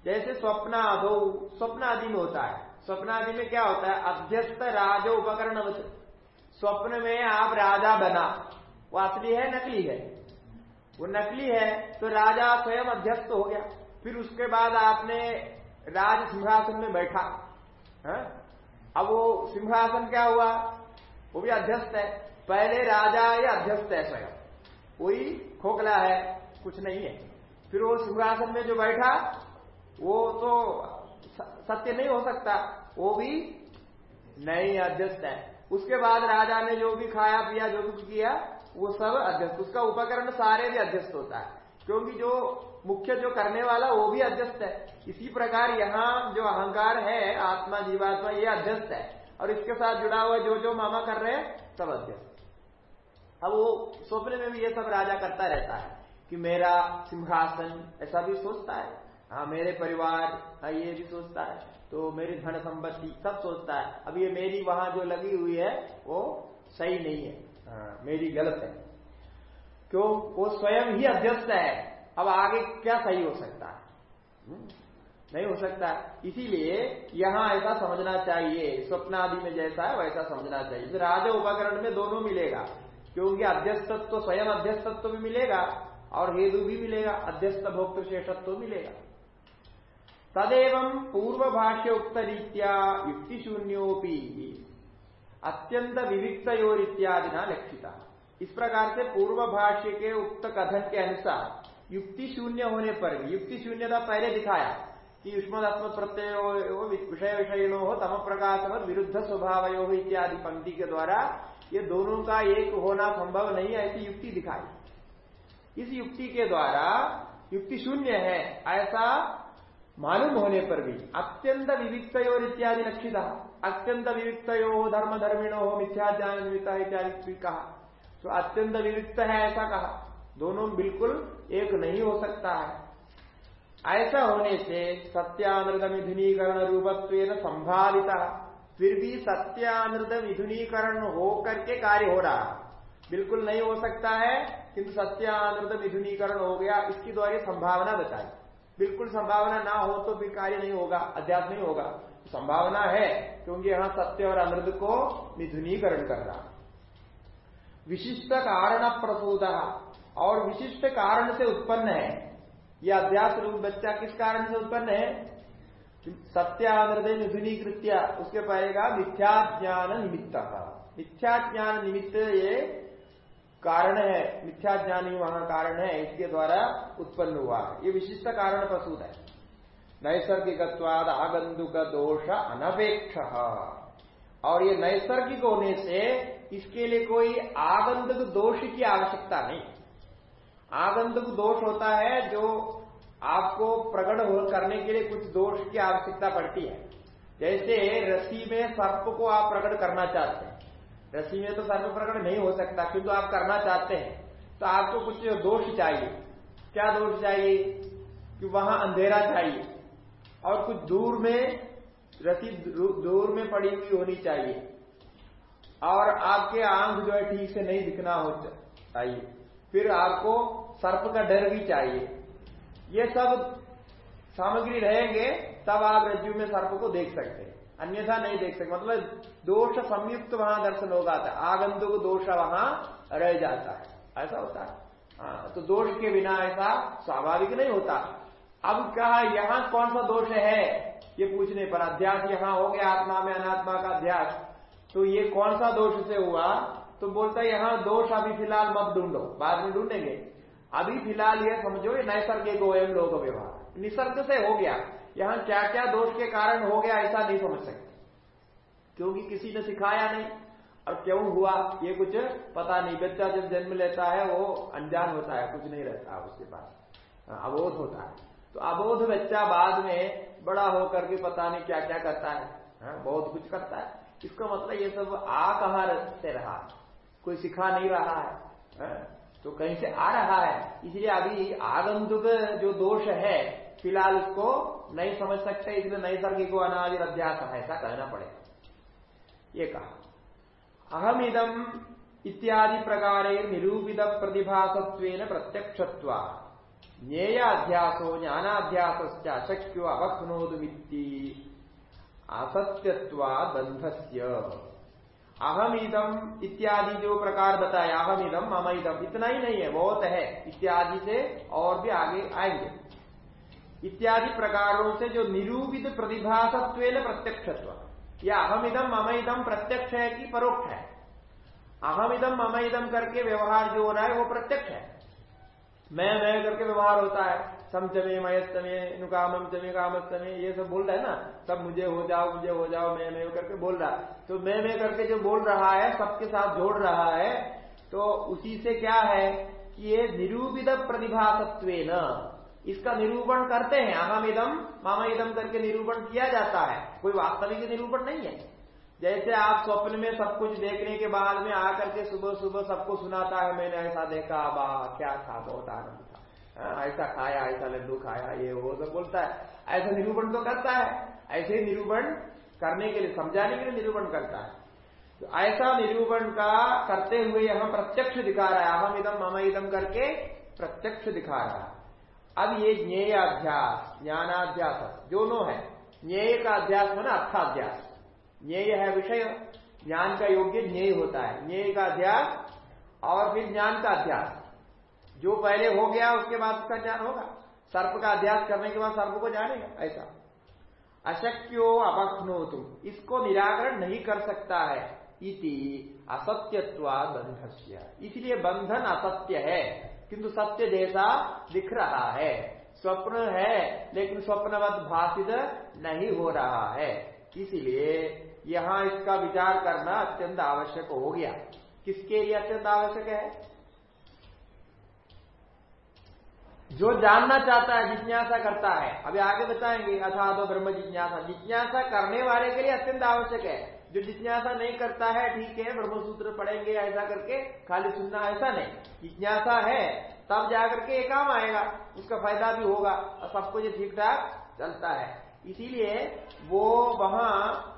जैसे स्वप्न आदो स्वप्न आदि में होता है। स्वप्न आदि में क्या होता है? अध्यस्त राज उपकरण स्वप्न में आप राजा बना। वो असली है, नकली है? वो नकली है तो राजा स्वयं अध्यस्त हो गया। फिर उसके बाद आपने राज सिंहासन में बैठा। है? अब वो सिंहासन क्या हुआ? वो भी अध्यस्त है। पहले राजा या अध्यस्त है स्वयं। वही खोखला है, कुछ नहीं है। फिर वो सिंहासन में जो बैठा, वो तो सत्य नहीं हो सकता। वो भी नहीं अध्यस्त है। उसके बाद राजा ने जो भी खाया, पिया, जो कुछ किया, वो सब अध्यस्त उसका उपकरण सारे भी अध्यस्त होता है। क्योंकि जो मुख्य जो करने वाला, वो भी अध्यस्त है। इसी प्रकार यहाँ जो अहंकार है, आत्मा, जीवात्मा, ये अध्यस्त है। और इसके साथ जुड़ा हुआ जो जो मामा कर रहे हैं, सब अध्यस्त अब वो स्वप्न में भी ये सब राजा करता रहता है कि मेरा सिंहासन ऐसा भी सोचता है। हाँ मेरे परिवार हाँ ये भी सोचता है। तो मेरी धन संपत्ति सब सोचता है। अब ये मेरी वहाँ जो लगी हुई है वो सही नहीं है। हाँ, मेरी गलत है। क्यों? वो स्वयं ही अध्यस्त है। अब आगे क्या सही हो सकता है? हम्म, नहीं हो सकता। इसीलिए यहाँ ऐसा समझना चाहिए। स्वप्न आदि में जैसा है वैसा समझना चाहिए। राज उपकरण में दोनों मिलेगा। क्योंकि अध्यस्तत्व तो स्वयं अध्यस्तत्व भी मिलेगा और हेतु भी मिलेगा, अध्यस्त भोक्त मिलेगा। तदेव पूर्व भाष्य उक्त रीत्या युक्ति शून्योपी अत्यंत विविक्त योर इत्यादि न लक्षिता इस प्रकार से पूर्व भाष्य के उक्त कथन के अनुसार युक्ति शून्य होने पर भी युक्ति शून्यता पहले दिखाया कि युष्मदात्म प्रत्यय विषय विषयनो हो तम प्रकाश विरुद्ध स्वभाव इत्यादि पंक्ति के द्वारा ये दोनों का एक होना संभव नहीं है, ऐसी युक्ति दिखाई। इस युक्ति के द्वारा युक्ति शून्य है, ऐसा मालूम होने पर भी अत्यंत विविक्त इत्यादि लक्षित अत्यंत विविक्त धर्म धर्मिणो हो मिथ्या ज्ञान निमित्ता इत्यादि कहा। तो अत्यंत विविक्त है ऐसा कहा। दोनों बिल्कुल एक नहीं हो सकता है। ऐसा होने से सत्यानृत रूपत्व संभावित। फिर भी सत्यानृत मिथुनीकरण हो करके कार्य हो रहा। बिल्कुल नहीं हो सकता है, किंतु सत्यानृत मिथुनीकरण हो गया, इसकी द्वारा संभावना बताई। बिल्कुल संभावना ना हो तो फिर कार्य नहीं होगा, अध्यात्म नहीं होगा। संभावना है, क्योंकि यहाँ सत्य और अमृत को मिथुनीकरण कर रहा। विशिष्ट कारण प्रसूद और विशिष्ट कारण से उत्पन्न है। यह अध्यास रूप बच्चा किस कारण से उत्पन्न है? सत्यानृदय मिथुनीकृत्या उसके पहलेगा मिथ्या ज्ञान निमित्त मिथ्या ज्ञान निमित्त ये कारण है मिथ्या ज्ञान ही वहाँ कारण है, इसके द्वारा उत्पन्न हुआ है। ये विशिष्ट कारण प्रसूत है। नैसर्गिकवाद आगंतुक, दोष, अनपेक्ष। और ये नैसर्गिक होने से इसके लिए कोई आगंतुक दोष की आवश्यकता नहीं। आगंतुक दोष होता है जो आपको प्रकट करने के लिए कुछ दोष की आवश्यकता पड़ती है। जैसे रसी में सर्प को आप प्रकट करना चाहते हैं। रसी में तो सर्प प्रकट नहीं हो सकता, किंतु आप करना चाहते हैं तो आपको कुछ दोष चाहिए। क्या दोष चाहिए? कि वहाँ अंधेरा चाहिए, और कुछ दूर में रसी दूर में पड़ी हुई होनी चाहिए, और आपके आँख जो है ठीक से नहीं दिखना हो चाहिए। फिर आपको सर्प का डर भी चाहिए। ये सब सामग्री रहेंगे तब आप रज्जु में सर्प को देख सकते हैं। अन्यथा नहीं देख सकते। मतलब दोष संयुक्त वहाँ दर्शन होगा था आगंतुक दोष वहाँ रह जाता है। ऐसा होता है। हाँ, तो दोष के बिना ऐसा स्वाभाविक नहीं होता। अब कहा यहाँ कौन सा दोष है? ये पूछने पर अध्यास यहाँ हो गया आत्मा में अनात्मा का अध्यास। तो ये कौन सा दोष से हुआ? तो बोलता है यहाँ दोष अभी फ़िलहाल मत ढूंढो। बाद में ढूंढेंगे। अभी फ़िलहाल यह समझो ये नैसर्गिक हो लोग व्यवहार। निसर्ग से हो गया। यहाँ क्या क्या दोष के कारण हो गया ऐसा नहीं समझ सकते। क्योंकि किसी ने सिखाया नहीं और क्यों हुआ ये कुछ पता नहीं। बच्चा जब जन्म लेता है वो अनजान होता है कुछ नहीं रहता उसके पास। हाँ, अबोध होता है। तो अबोध बच्चा बाद में बड़ा होकर के पता नहीं क्या क्या करता है। हाँ, बहुत कुछ करता है। इसका मतलब ये सब आ कहा से रहा? कोई सिखा नहीं रहा है। हाँ, तो कहीं से आ रहा है। इसलिए अभी आगंतुक जो दोष है, फ़िलहाल उसको नहीं समझ सकते, इसलिए नैसर्गिक अनादि अध्यास, ऐसा कहना पड़ेगा। ये कहा। अहम इदम इत्यादि प्रकार निरूपित प्रतिभासत्व प्रत्यक्षत्वा। ज्ञेयाध्यासो ज्ञानाध्यास अशक्यो अवक्नोदमिति असत्यत्वा बंधस्य अहम इदम इत्यादि जो प्रकार बताया अहम इदम मम इदम इतना ही नहीं है, बहुत है, इत्यादि से और भी आगे आएँगे। इत्यादि प्रकारों से जो निरूपित प्रतिभासत्व प्रत्यक्षत्व। या अहम इदम मम इदम प्रत्यक्ष है कि परोक्ष है? अहम इदम मम इदम करके व्यवहार जो हो रहा है, वो प्रत्यक्ष है। मैं मैं करके व्यवहार होता है। समचमे मयस्तमे नुकामम चमे कामस्तमे, ये सब बोल रहा है ना? सब मुझे हो जाओ, मुझे हो जाओ, मैं मैं करके बोल रहा है। तो मैं मैं करके जो बोल रहा है, सबके साथ जोड़ रहा है तो उसी से क्या है कि ये निरूपित प्रतिभासत्व इसका निरूपण करते हैं। अहम इदम मामा इदम करके निरूपण किया जाता है। कोई वास्तविक निरूपण नहीं है। जैसे आप स्वप्न में सब कुछ देखने के बाद में आकर के सुबह सुबह सबको सुनाता है, मैंने ऐसा देखा बा क्या था बहुत आनंद ऐसा खाया, ऐसा लड्डू खाया, ये वो सब बोलता है। ऐसा निरूपण तो करता है। ऐसे ही निरूपण करने के लिए, समझाने के लिए निरूपण करता है। तो ऐसा निरूपण का करते हुए यहाँ प्रत्यक्ष दिखा रहा है। अहम इदम, मम इदम करके प्रत्यक्ष दिखा रहा है। अब ये ज्ञेय अध्यास ज्ञानाध्यास, दोनों है। ज्ञेय का अध्यास माना अर्थाध्यास। ज्ञेय है विषय, ज्ञान का योग्य ज्ञेय होता है। ज्ञेय का अध्यास और फिर ज्ञान का अध्यास। जो पहले हो गया, उसके बाद उसका ज्ञान होगा? सर्प का अध्यास करने के बाद सर्प को जानेगा, ऐसा। अशक्यो अवक्नो इसको निराकरण नहीं कर सकता है। इति असत्यत्वा बंधस्य इसलिए बंधन असत्य है, किंतु सत्य जैसा दिख रहा है। स्वप्न है, लेकिन स्वप्नवत भाषित नहीं हो रहा है। इसलिए यहाँ इसका विचार करना अत्यंत आवश्यक हो गया। किसके लिए अत्यंत आवश्यक है? जो जानना चाहता है, जिज्ञासा करता है। अभी आगे बताएँगे, अथा तो ब्रह्म जिज्ञासा। जिज्ञासा करने वाले के लिए अत्यंत आवश्यक है। जो जिज्ञासा नहीं करता है, ठीक है ब्रह्म सूत्र पढ़ेंगे, ऐसा करके खाली सुनना ऐसा नहीं। जिज्ञासा है, तब जाकर के ये काम आएगा, उसका फ़ायदा भी होगा, और सब कुछ ठीक ठाक चलता है। इसीलिए वो वहाँ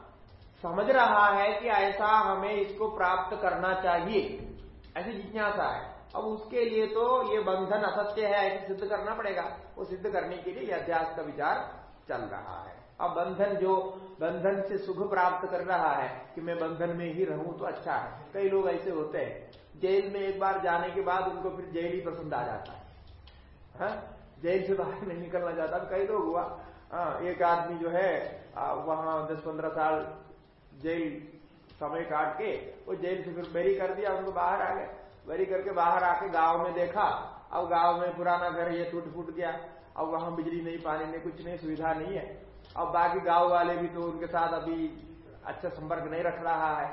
समझ रहा है कि ऐसा हमें इसको प्राप्त करना चाहिए। ऐसी जिज्ञासा है। अब उसके लिए तो ये बंधन असत्य है ऐसे सिद्ध करना पड़ेगा। वो सिद्ध करने के लिए अध्यास का विचार चल रहा है। अब बंधन जो बंधन से सुख प्राप्त कर रहा है कि मैं बंधन में ही रहूँ तो अच्छा है। कई लोग ऐसे होते हैं। जेल में एक बार जाने के बाद उनको फिर जेल ही पसंद आ जाता है। हा? जेल से बाहर नहीं निकलना चाहता। कई लोग हुआ। आ, एक आदमी जो है वहाँ दस पंद्रह साल जेल समय काट के वो जेल से फिर बेरी कर दिया उनको बाहर आ गए। बेरी करके बाहर आके गाँव में देखा। अब गाँव में पुराना घर ये टूट फूट गया। अब वहाँ बिजली नहीं, पानी नहीं, कुछ नहीं, सुविधा नहीं है। अब बाकी गाँव वाले भी तो उनके साथ अभी अच्छा संपर्क नहीं रख रहा है।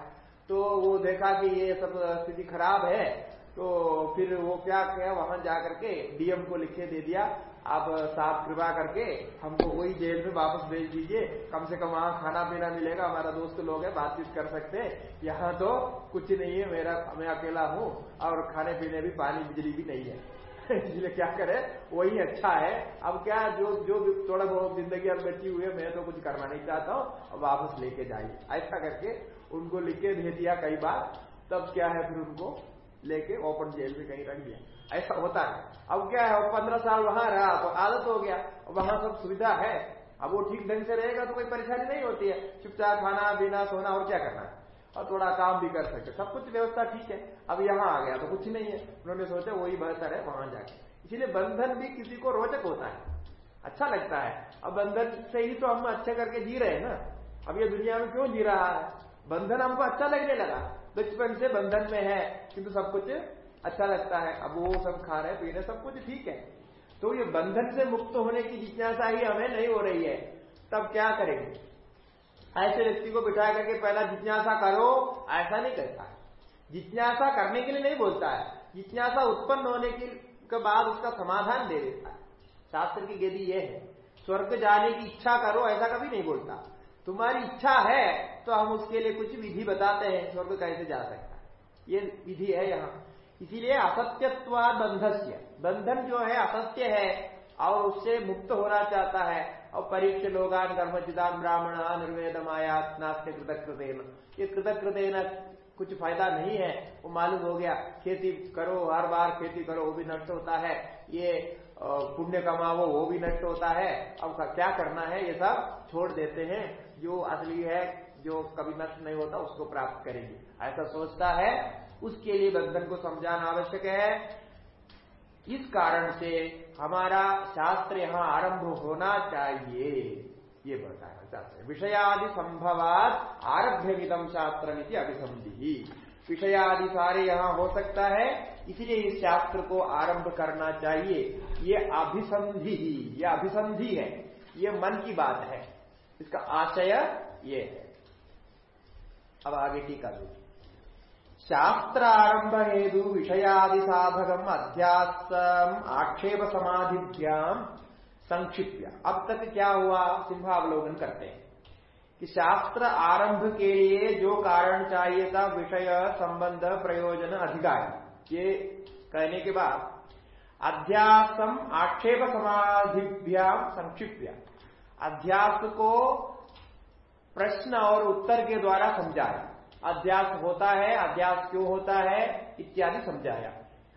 तो वो देखा कि ये सब स्थिति खराब है तो फिर वो क्या किया, वहाँ जाकर के डीएम को लिखे दे दिया। आप साफ़ कृपा करके हमको वही जेल में वापस भेज दीजिए। कम से कम वहाँ खाना पीना मिलेगा, हमारा दोस्त लोग है, बातचीत कर सकते यहाँ तो कुछ नहीं है, मेरा, मैं अकेला हूँ और खाने पीने भी, पानी बिजली भी नहीं है। <laughs> इसलिए क्या करे? वही अच्छा है। अब क्या जो जो थोड़ा बहुत ज़िंदगी अब बची हुई है, मैं तो कुछ करना नहीं चाहता हूँ। अब वापस लेके जाइए। ऐसा करके उनको लिख के भेज दिया कई बार, तब क्या है फिर उनको? लेके ओपन जेल में कहीं रख दिया। ऐसा होता है। अब क्या है पंद्रह साल वहाँ रहा तो आदत हो गया वहाँ सब सुविधा है। अब वो ठीक ढंग से रहेगा तो कोई परेशानी नहीं होती है। चुपचाप खाना, पीना, सोना और क्या करना और थोड़ा काम भी कर सकते सब कुछ व्यवस्था ठीक है। अब यहाँ आ गया तो कुछ नहीं है। उन्होंने सोचा वही बेहतर है वहाँ जाके। इसीलिए बंधन भी किसी को रोचक होता है। अच्छा लगता है। अब बंधन से ही तो हम अच्छे करके जी रहे हैं ना। अब ये दुनिया में क्यों जी रहा है? बंधन हमको अच्छा लगने लगा। बचपन से बंधन में है, किंतु सब कुछ अच्छा लगता है, अब वो सब खा रहे पी रहे सब कुछ ठीक है। तो ये बंधन से मुक्त होने की जिज्ञासा ही हमें नहीं हो रही है। तब क्या करेंगे? ऐसे व्यक्ति को बिठा करके पहला जिज्ञासा करो, ऐसा नहीं करता जिज्ञासा करने के लिए नहीं बोलता है। जिज्ञासा उत्पन्न होने के बाद उसका समाधान दे देता है। शास्त्र की गति यह है, स्वर्ग जाने की इच्छा करो, ऐसा कभी नहीं बोलता। तुम्हारी इच्छा है तो हम उसके लिए कुछ विधि बताते हैं, स्वर्ग कैसे जा सकता है। ये विधि है यहाँ। इसीलिए असत्यत्वाद बंधस्य बंधन जो है, असत्य है, और उससे मुक्त होना चाहता है। और परीक्ष लोगान कर्मचिदान ब्राह्मण निर्वेद नास्ते कृतकृतेन। ये कृतकृतेन कुछ फ़ायदा नहीं है, वो मालूम हो गया। खेती करो, हर बार खेती करो, वो भी नष्ट होता है। ये पुण्य कमाओ, वो भी नष्ट होता है। अब क्या करना है, ये सब छोड़ देते हैं। जो असली है, जो कभी नष्ट नहीं होता, उसको प्राप्त करेंगे। ऐसा सोचता है उसके लिए बंधन को समझाना आवश्यक है। इस कारण से हमारा शास्त्र यहाँ आरंभ होना चाहिए। ये बताया शास्त्र विषयादि संभवात आरभ्य विदम शास्त्र नीति अभिसंधि। विषयादि सारे यहाँ हो सकता है, इसलिए इस शास्त्र को आरंभ करना चाहिए। ये अभिसंधि ही ये अभिसंधि है, ये मन की बात है। इसका आशय ये है। अब आगे टीका देखिए। शास्त्रारंभ हेतु विषयादि साधकम अध्यास आक्षेप समाधिभ्याम संक्षिप्य। अब तक क्या हुआ? सिंहावलोकन करते हैं। कि शास्त्र आरंभ के लिए जो कारण चाहिए था, विषय, संबंध, प्रयोजन, अधिकार, ये कहने के बाद अध्यासम आक्षेप समाधिभ्याम संक्षिप्य। अध्यास को प्रश्न और उत्तर के द्वारा समझाया। अध्यास होता है, अध्यास क्यों होता है, इत्यादि समझाया।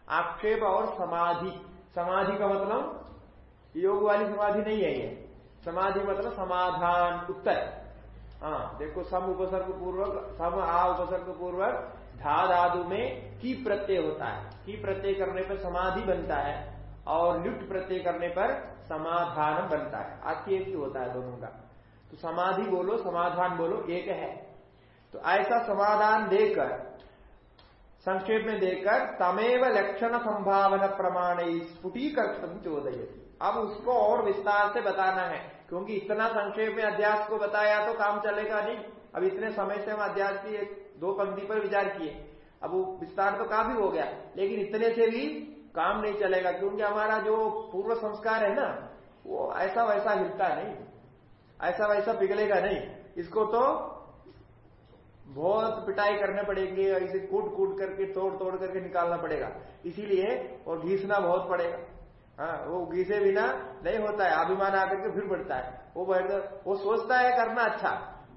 आक्षेप और समाधि। समाधि का मतलब योग वाली समाधि नहीं है ये। समाधि मतलब समाधान, उत्तर। हाँ देखो सम उपसर्ग पूर्वक सम आ उपसर्ग पूर्वक धा धादु में की प्रत्यय होता है। की प्रत्यय करने पर समाधि बनता है और लुट प्रत्यय करने पर समाधान बनता है। ही होता है दोनों का। तो समाधि बोलो, समाधान बोलो, एक है। तो ऐसा समाधान देकर, संक्षेप में देकर, तमेव लक्षण संभावना प्रमाण स्फुटीकर चोदय अब उसको और विस्तार से बताना है, क्योंकि इतना संक्षेप में अध्यास को बताया तो काम चलेगा नहीं। अब इतने समय से हम अध्यास की एक, दो पंक्ति पर विचार किए। अब वो विस्तार तो काफ़ी हो गया, लेकिन इतने से भी काम नहीं चलेगा, क्योंकि हमारा जो पूर्व संस्कार है ना, वो ऐसा वैसा हिलता नहीं, ऐसा वैसा पिघलेगा नहीं। इसको तो बहुत पिटाई करने पड़ेंगे इसे कूट कूट करके तोड़ तोड़ करके निकालना पड़ेगा। इसीलिए और घीसना बहुत पड़ेगा। हाँ वो घीसे बिना नहीं होता है, अभिमान आकर के फिर बढ़ता है। वो बैठ वो सोचता है करना अच्छा।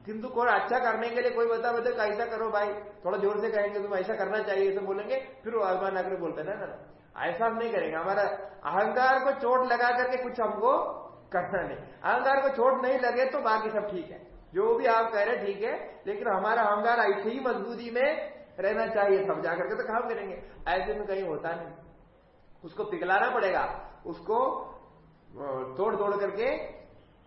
किंतु कोई अच्छा करने के लिए कोई बता बता कैसा करो भाई, थोड़ा ज़ोर से कहेंगे, तुम ऐसा करना चाहिए, ऐसे बोलेंगे, फिर वो अभिमान आकर बोलते ना ना ऐसा नहीं करेंगे। हमारा अहंकार को चोट लगा करके कुछ हमको करना नहीं। अहंकार को चोट नहीं लगे तो बाकी सब ठीक है। जो भी आप कह रहे ठीक है, लेकिन हमारा अहंकार ऐसे ही मजबूती में रहना चाहिए सब जाकर के तो काम करेंगे। ऐसे में कहीं होता नहीं। उसको पिघलाना पड़ेगा, उसको तोड़ तोड़ करके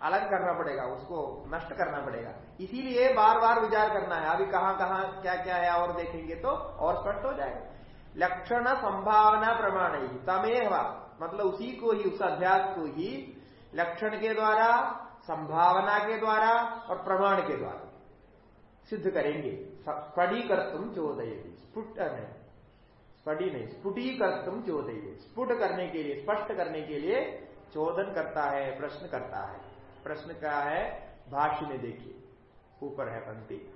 अलग करना पड़ेगा, उसको नष्ट करना पड़ेगा। इसीलिए बार बार विचार करना है, अभी कहाँ कहाँ क्या क्या है, और देखेंगे तो और स्पष्ट हो जाएगा। लक्षण संभावना प्रमाण ही तमेह मतलब उसी को ही, उस अध्यास को ही लक्षण के द्वारा संभावना के द्वारा और प्रमाण के द्वारा। सिद्ध करेंगे। स्फटी कर तुम चोदय स्फुट नहीं। स्फटी नहीं स्फुटी कर तुम चोदय स्फुट करने के लिए, स्पष्ट करने के लिए चोदन करता है, प्रश्न करता है। प्रश्न क्या है? भाष्य में देखिए। ऊपर है पंक्ति।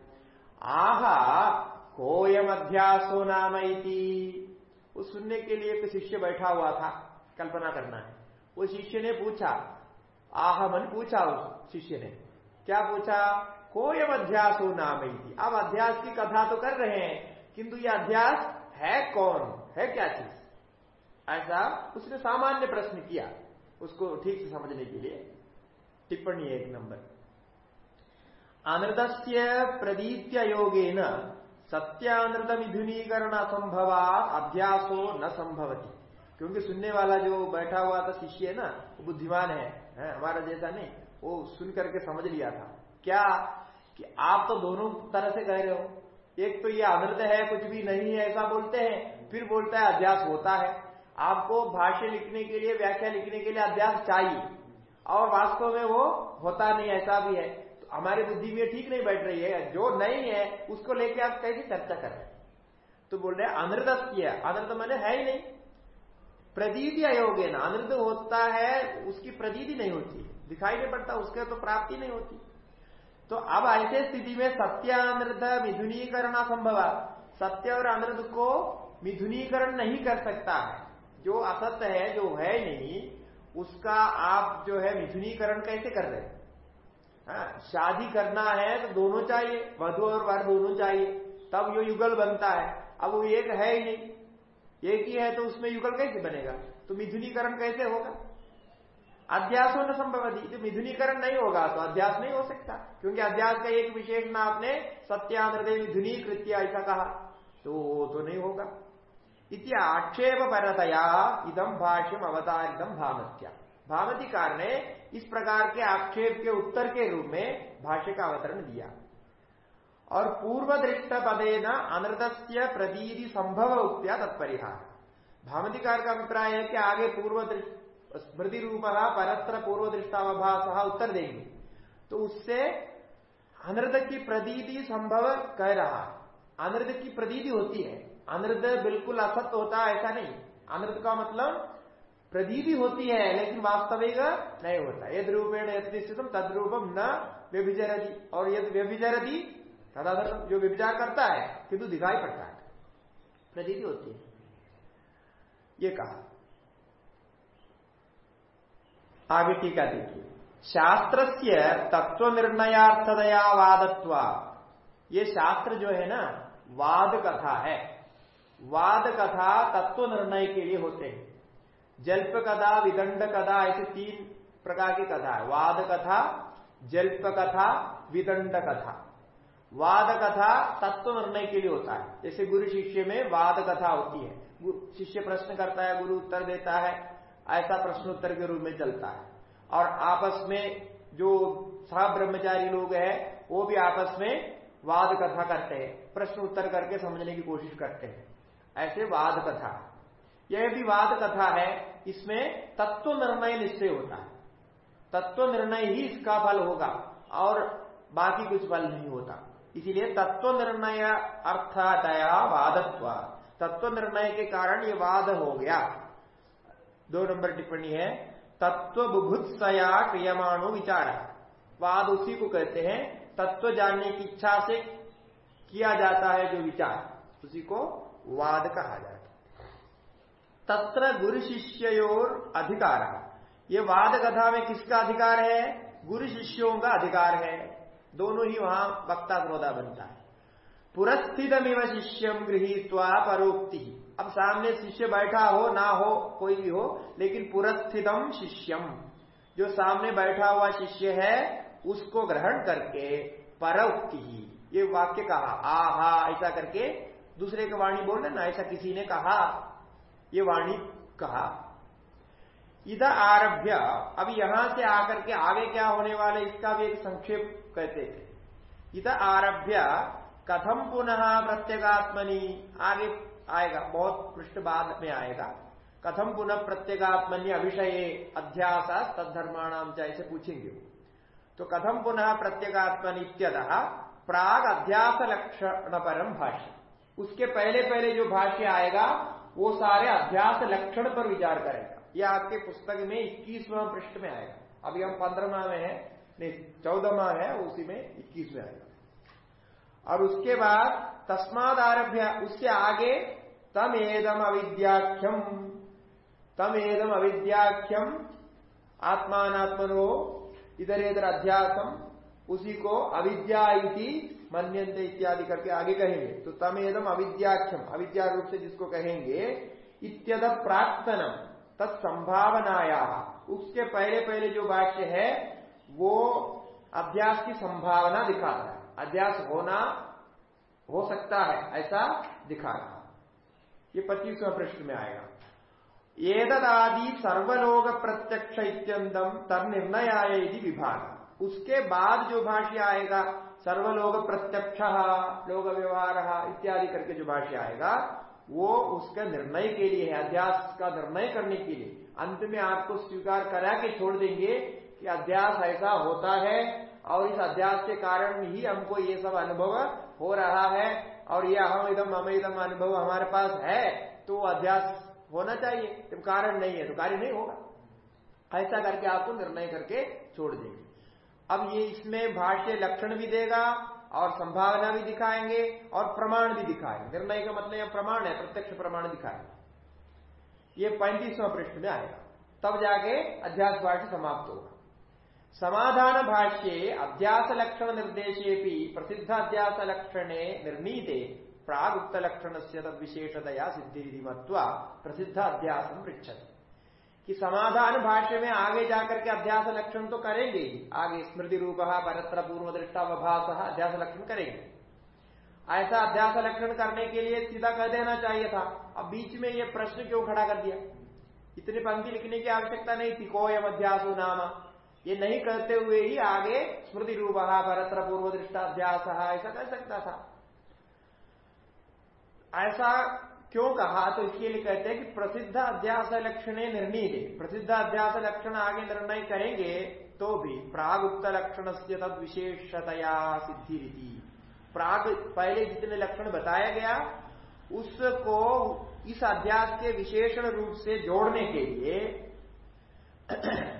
आह कोयम अध्यासो नाम वो सुनने के लिए एक शिष्य बैठा हुआ था। कल्पना करना है। वो शिष्य ने पूछा आह मन पूछा उस शिष्य ने। क्या पूछा? कोयम अध्यासो नाम अब अध्यास की कथा तो कर रहे हैं किंतु यह अध्यास है कौन? है क्या चीज़? ऐसा उसने सामान्य प्रश्न किया उसको ठीक से समझने के लिए। टिप्पणी एक नंबर। अनृतस्य प्रदीत्य योगेन सत्यानृत मिथुनीकरण असंभवा अध्यासो न संभवती। क्योंकि सुनने वाला जो बैठा हुआ था शिष्य है ना वो बुद्धिमान है, है, हमारा जैसा नहीं, वो सुन करके समझ लिया था। क्या कि आप तो दोनों तरह से कह रहे हो? एक तो ये अनृत है, कुछ भी नहीं है, ऐसा बोलते हैं, फिर बोलता है अध्यास होता है। आपको भाष्य लिखने के लिए, व्याख्या लिखने के लिए अध्यास चाहिए, और वास्तव में वो होता नहीं, ऐसा भी है। तो हमारी बुद्धि में ठीक नहीं बैठ रही है, जो नहीं है, उसको लेके आप कैसे चर्चा कर? रहे हैं तो बोल रहे हैं अनृत अनृत मैंने है ही नहीं। प्रदीति अयोग्य ना। अनृत होता है उसकी प्रदीति नहीं होती। दिखाई नहीं पड़ता उसके तो प्राप्ति नहीं होती। तो अब ऐसे स्थिति में सत्य अनृत मिथुनीकरण असंभव। सत्य और अनृत को मिथुनीकरण नहीं कर सकता है। जो असत्य है जो है नहीं उसका आप जो है मिथुनीकरण कैसे कर रहे हैं? हाँ, शादी करना है तो दोनों चाहिए वधु और वर दोनों चाहिए। तब यो युगल बनता है। अब वो एक है ही नहीं। एक ही है तो उसमें युगल कैसे बनेगा? तो मिथुनीकरण कैसे होगा? अध्यास होना संभव तो मिथुनीकरण नहीं होगा तो अध्यास नहीं हो सकता, क्योंकि अध्यास का एक विशेषण आपने सत्यानृदय मिथुनी कृत्य ऐसा कहा। तो वो तो नहीं होगा। इति आक्षेप परतया इदम भाष्यम अवतारितम भामत्या। भावतिकार ने इस प्रकार के आक्षेप के उत्तर के रूप में भाष्य का अवतरण दिया। और पूर्व दृष्ट पदे न अनृतस्य प्रदीदि संभव उत्या तत्परिहार भावतिकार का अभिप्राय है कि आगे पूर्व स्मृति रूप परत्र पूर्व दृष्टावभाष उत्तर देंगे। तो उससे अनृत की प्रदीति संभव कह रहा। अनृत की प्रदीति होती है। अनृत बिल्कुल असत्य होता है, ऐसा नहीं। अनृत का मतलब प्रदीपी होती है, लेकिन वास्तविक नहीं होता। यद रूपेण यद तद रूपम न व्यभिचरती। और यद व्यभिचरती तदा जो व्यभिचार करता है, किंतु दिखाई पड़ता है। प्रदीति होती है। ये कहा। आगे टीका देखिए। शास्त्र से तत्व निर्णयार्थदया वादत्व। ये शास्त्र जो है ना, वाद कथा है। वाद कथा तत्व निर्णय के लिए होते हैं। जल्प कथा, विदंड कथा, ऐसे तीन प्रकार की कथा है। वाद कथा, जल्प कथा, विदंड कथा। वाद कथा तत्व निर्णय के लिए होता है। जैसे गुरु शिष्य में वाद कथा होती है। शिष्य प्रश्न करता है, गुरु उत्तर देता है, ऐसा प्रश्न उत्तर के रूप में चलता है। और आपस में जो सह ब्रह्मचारी लोग हैं, वो भी आपस में वाद कथा करते हैं प्रश्न उत्तर करके समझने की कोशिश करते हैं। ऐसे वाद कथा यह भी वाद कथा है, इसमें तत्व निर्णय निश्चय होता है। तत्व निर्णय ही इसका फल होगा, और बाकी कुछ फल नहीं होता। इसीलिए तत्व निर्णय अर्थातया वादत्व। तत्व निर्णय के कारण ये वाद हो गया। दो नंबर टिप्पणी है तत्व बुभुत्सया क्रियमाणु विचार। वाद उसी को कहते हैं, तत्व जानने की इच्छा से किया जाता है जो विचार। उसी को वाद कहा जाता है। तत्र गुरु शिष्योर अधिकार। ये वाद कथा में किसका अधिकार है? गुरु शिष्यों का अधिकार है। दोनों ही वहाँ वक्ता श्रोता बनता है। पुरस्थितमिव शिष्यम गृहीत्वा परोक्ति। अब सामने शिष्य बैठा हो, ना हो, कोई भी हो, लेकिन पुरस्थितम शिष्यम। जो सामने बैठा हुआ शिष्य है, उसको ग्रहण करके परोक्ति। ये वाक्य कहा, आहा, ऐसा करके दूसरे के वाणी बोल ना ऐसा किसी ने कहा। ये वाणी कहा। इधर आरभ्य। अब यहाँ से आकर के आगे क्या होने वाले, इसका भी एक संक्षेप कहते थे इधर आरभ्य कथम पुनः प्रत्येगात्मनि? आगे आएगा, बहुत पृष्ठ बाद में आएगा। कथम पुनः प्रत्येगात्मनि? अभिषय, अध्यास तद्धर्माणाम जैसे पूछेंगे। तो कथम पुनः प्रत्येगात्मनि इत्यतः प्राग अध्यास लक्षण परम भाष्य। उसके पहले पहले जो भाष्य आएगा, वो सारे अध्यास लक्षण पर विचार करेगा। यह आपके पुस्तक में इक्कीसवां पृष्ठ में आएगा। अभी हम पंद्रहवा में है, नहीं, चौदहवा है, उसी में इक्कीस में आएगा। और उसके बाद तस्माद आरभ्य, उससे आगे तम एदम अविद्याख्यम तम एदम अविद्याख्यम आत्मात्मनो इधर इधर अध्यासम, उसी को अविद्या मन्यंत इत्यादि करके आगे कहेंगे। तो तमेदम अविद्याख्यम, अविद्या रूप से जिसको कहेंगे इत्यद प्राक्तनम तत्संभावनाया। उसके पहले पहले जो वाक्य है, वो अभ्यास की संभावना दिखाता है। अभ्यास होना हो सकता है, ऐसा दिखा रहा ये पच्चीसवें प्रश्न में आएगा। एददादि सर्वलोक प्रत्यक्ष इत्यंतम तर निर्णयाय विभाग। उसके बाद जो भाष्य आएगा सर्वलोक प्रत्यक्ष लोक व्यवहार इत्यादि करके जो भाष्य आएगा वो उसका निर्णय के लिए है, अध्यास का निर्णय करने के लिए। अंत में आपको स्वीकार करा के छोड़ देंगे कि अध्यास ऐसा होता है और इस अध्यास के कारण ही हमको ये सब अनुभव हो रहा है और ये अहम इदम हम इदम अनुभव हमारे पास है तो अध्यास होना चाहिए। जब कारण नहीं है तो कार्य नहीं होगा। ऐसा करके आपको निर्णय करके छोड़ देंगे। अब ये इसमें भाष्य लक्षण भी देगा और संभावना भी दिखाएँगे और प्रमाण भी दिखाएँगे। निर्णय का मतलब यह प्रमाण है, प्रत्यक्ष प्रमाण दिखाएँगे। ये पैंतीसवां पृष्ठ में आएगा। तब जाके अध्यास भाष्य समाप्त होगा। समाधान भाष्ये अध्यास लक्षण निर्देशे भी प्रसिद्ध अध्यास लक्षणे निर्णीते प्रागुक्त लक्षण से तद विशेषतया सिद्धि प्रसिद्ध अध्यास पृछति कि समाधान भाष्य में आगे जाकर के अध्यास लक्षण तो करेंगे ही। आगे स्मृति रूप, परत्र पूर्व दृष्टा वभास अध्यास लक्षण करेंगे। ऐसा अध्यास लक्षण करने के लिए सीधा कह देना चाहिए था। अब बीच में ये प्रश्न क्यों खड़ा कर दिया? इतनी पंक्ति लिखने की आवश्यकता नहीं थी। कोयम अध्यासो नाम। ये नहीं कहते हुए ही आगे स्मृति रूप, परत्र पूर्व दृष्टा अध्यास, ऐसा कह सकता था। ऐसा क्यों कहा? तो इसके लिए कहते हैं कि प्रसिद्ध अध्यास लक्षण निर्णय प्रसिद्ध अध्यास लक्षण आगे निर्णय करेंगे तो भी प्राग उक्त लक्षण से तद विशेषतया सिद्धि रीति प्राग, पहले जितने लक्षण बताया गया, उसको इस अध्यास के विशेषण रूप से जोड़ने के लिए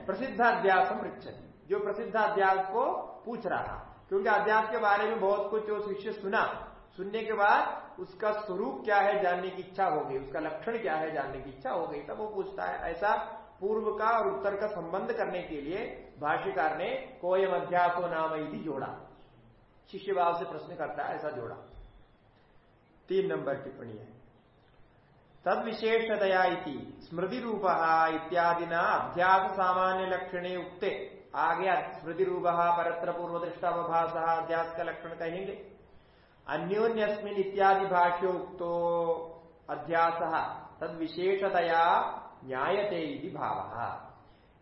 प्रसिद्ध अध्यास पृछति जो प्रसिद्ध अध्यास को पूछ रहा। क्योंकि अध्यास के बारे में बहुत कुछ जो शिष्य सुना। सुनने के बाद उसका स्वरूप क्या है जानने की इच्छा हो गई उसका लक्षण क्या है जानने की इच्छा हो गई तब वो पूछता है, ऐसा पूर्व का और उत्तर का संबंध करने के लिए भाष्यकार ने कोयम अध्यासो नाम यदि जोड़ा। शिष्य भाव से प्रश्न करता है, ऐसा जोड़ा। तीन नंबर टिप्पणी है। तद विशेषतया स्मृति रूप इत्यादि अध्यास सामान्य लक्षणे उक्ते। आगे स्मृति रूप परत्र पूर्व दृष्टावभाष अध्यास का लक्षण कहेंगे। अन्योन्यस्मिन इत्यादि भाष्योक्तो अध्यास तद विशेषतया न्यायते भाव।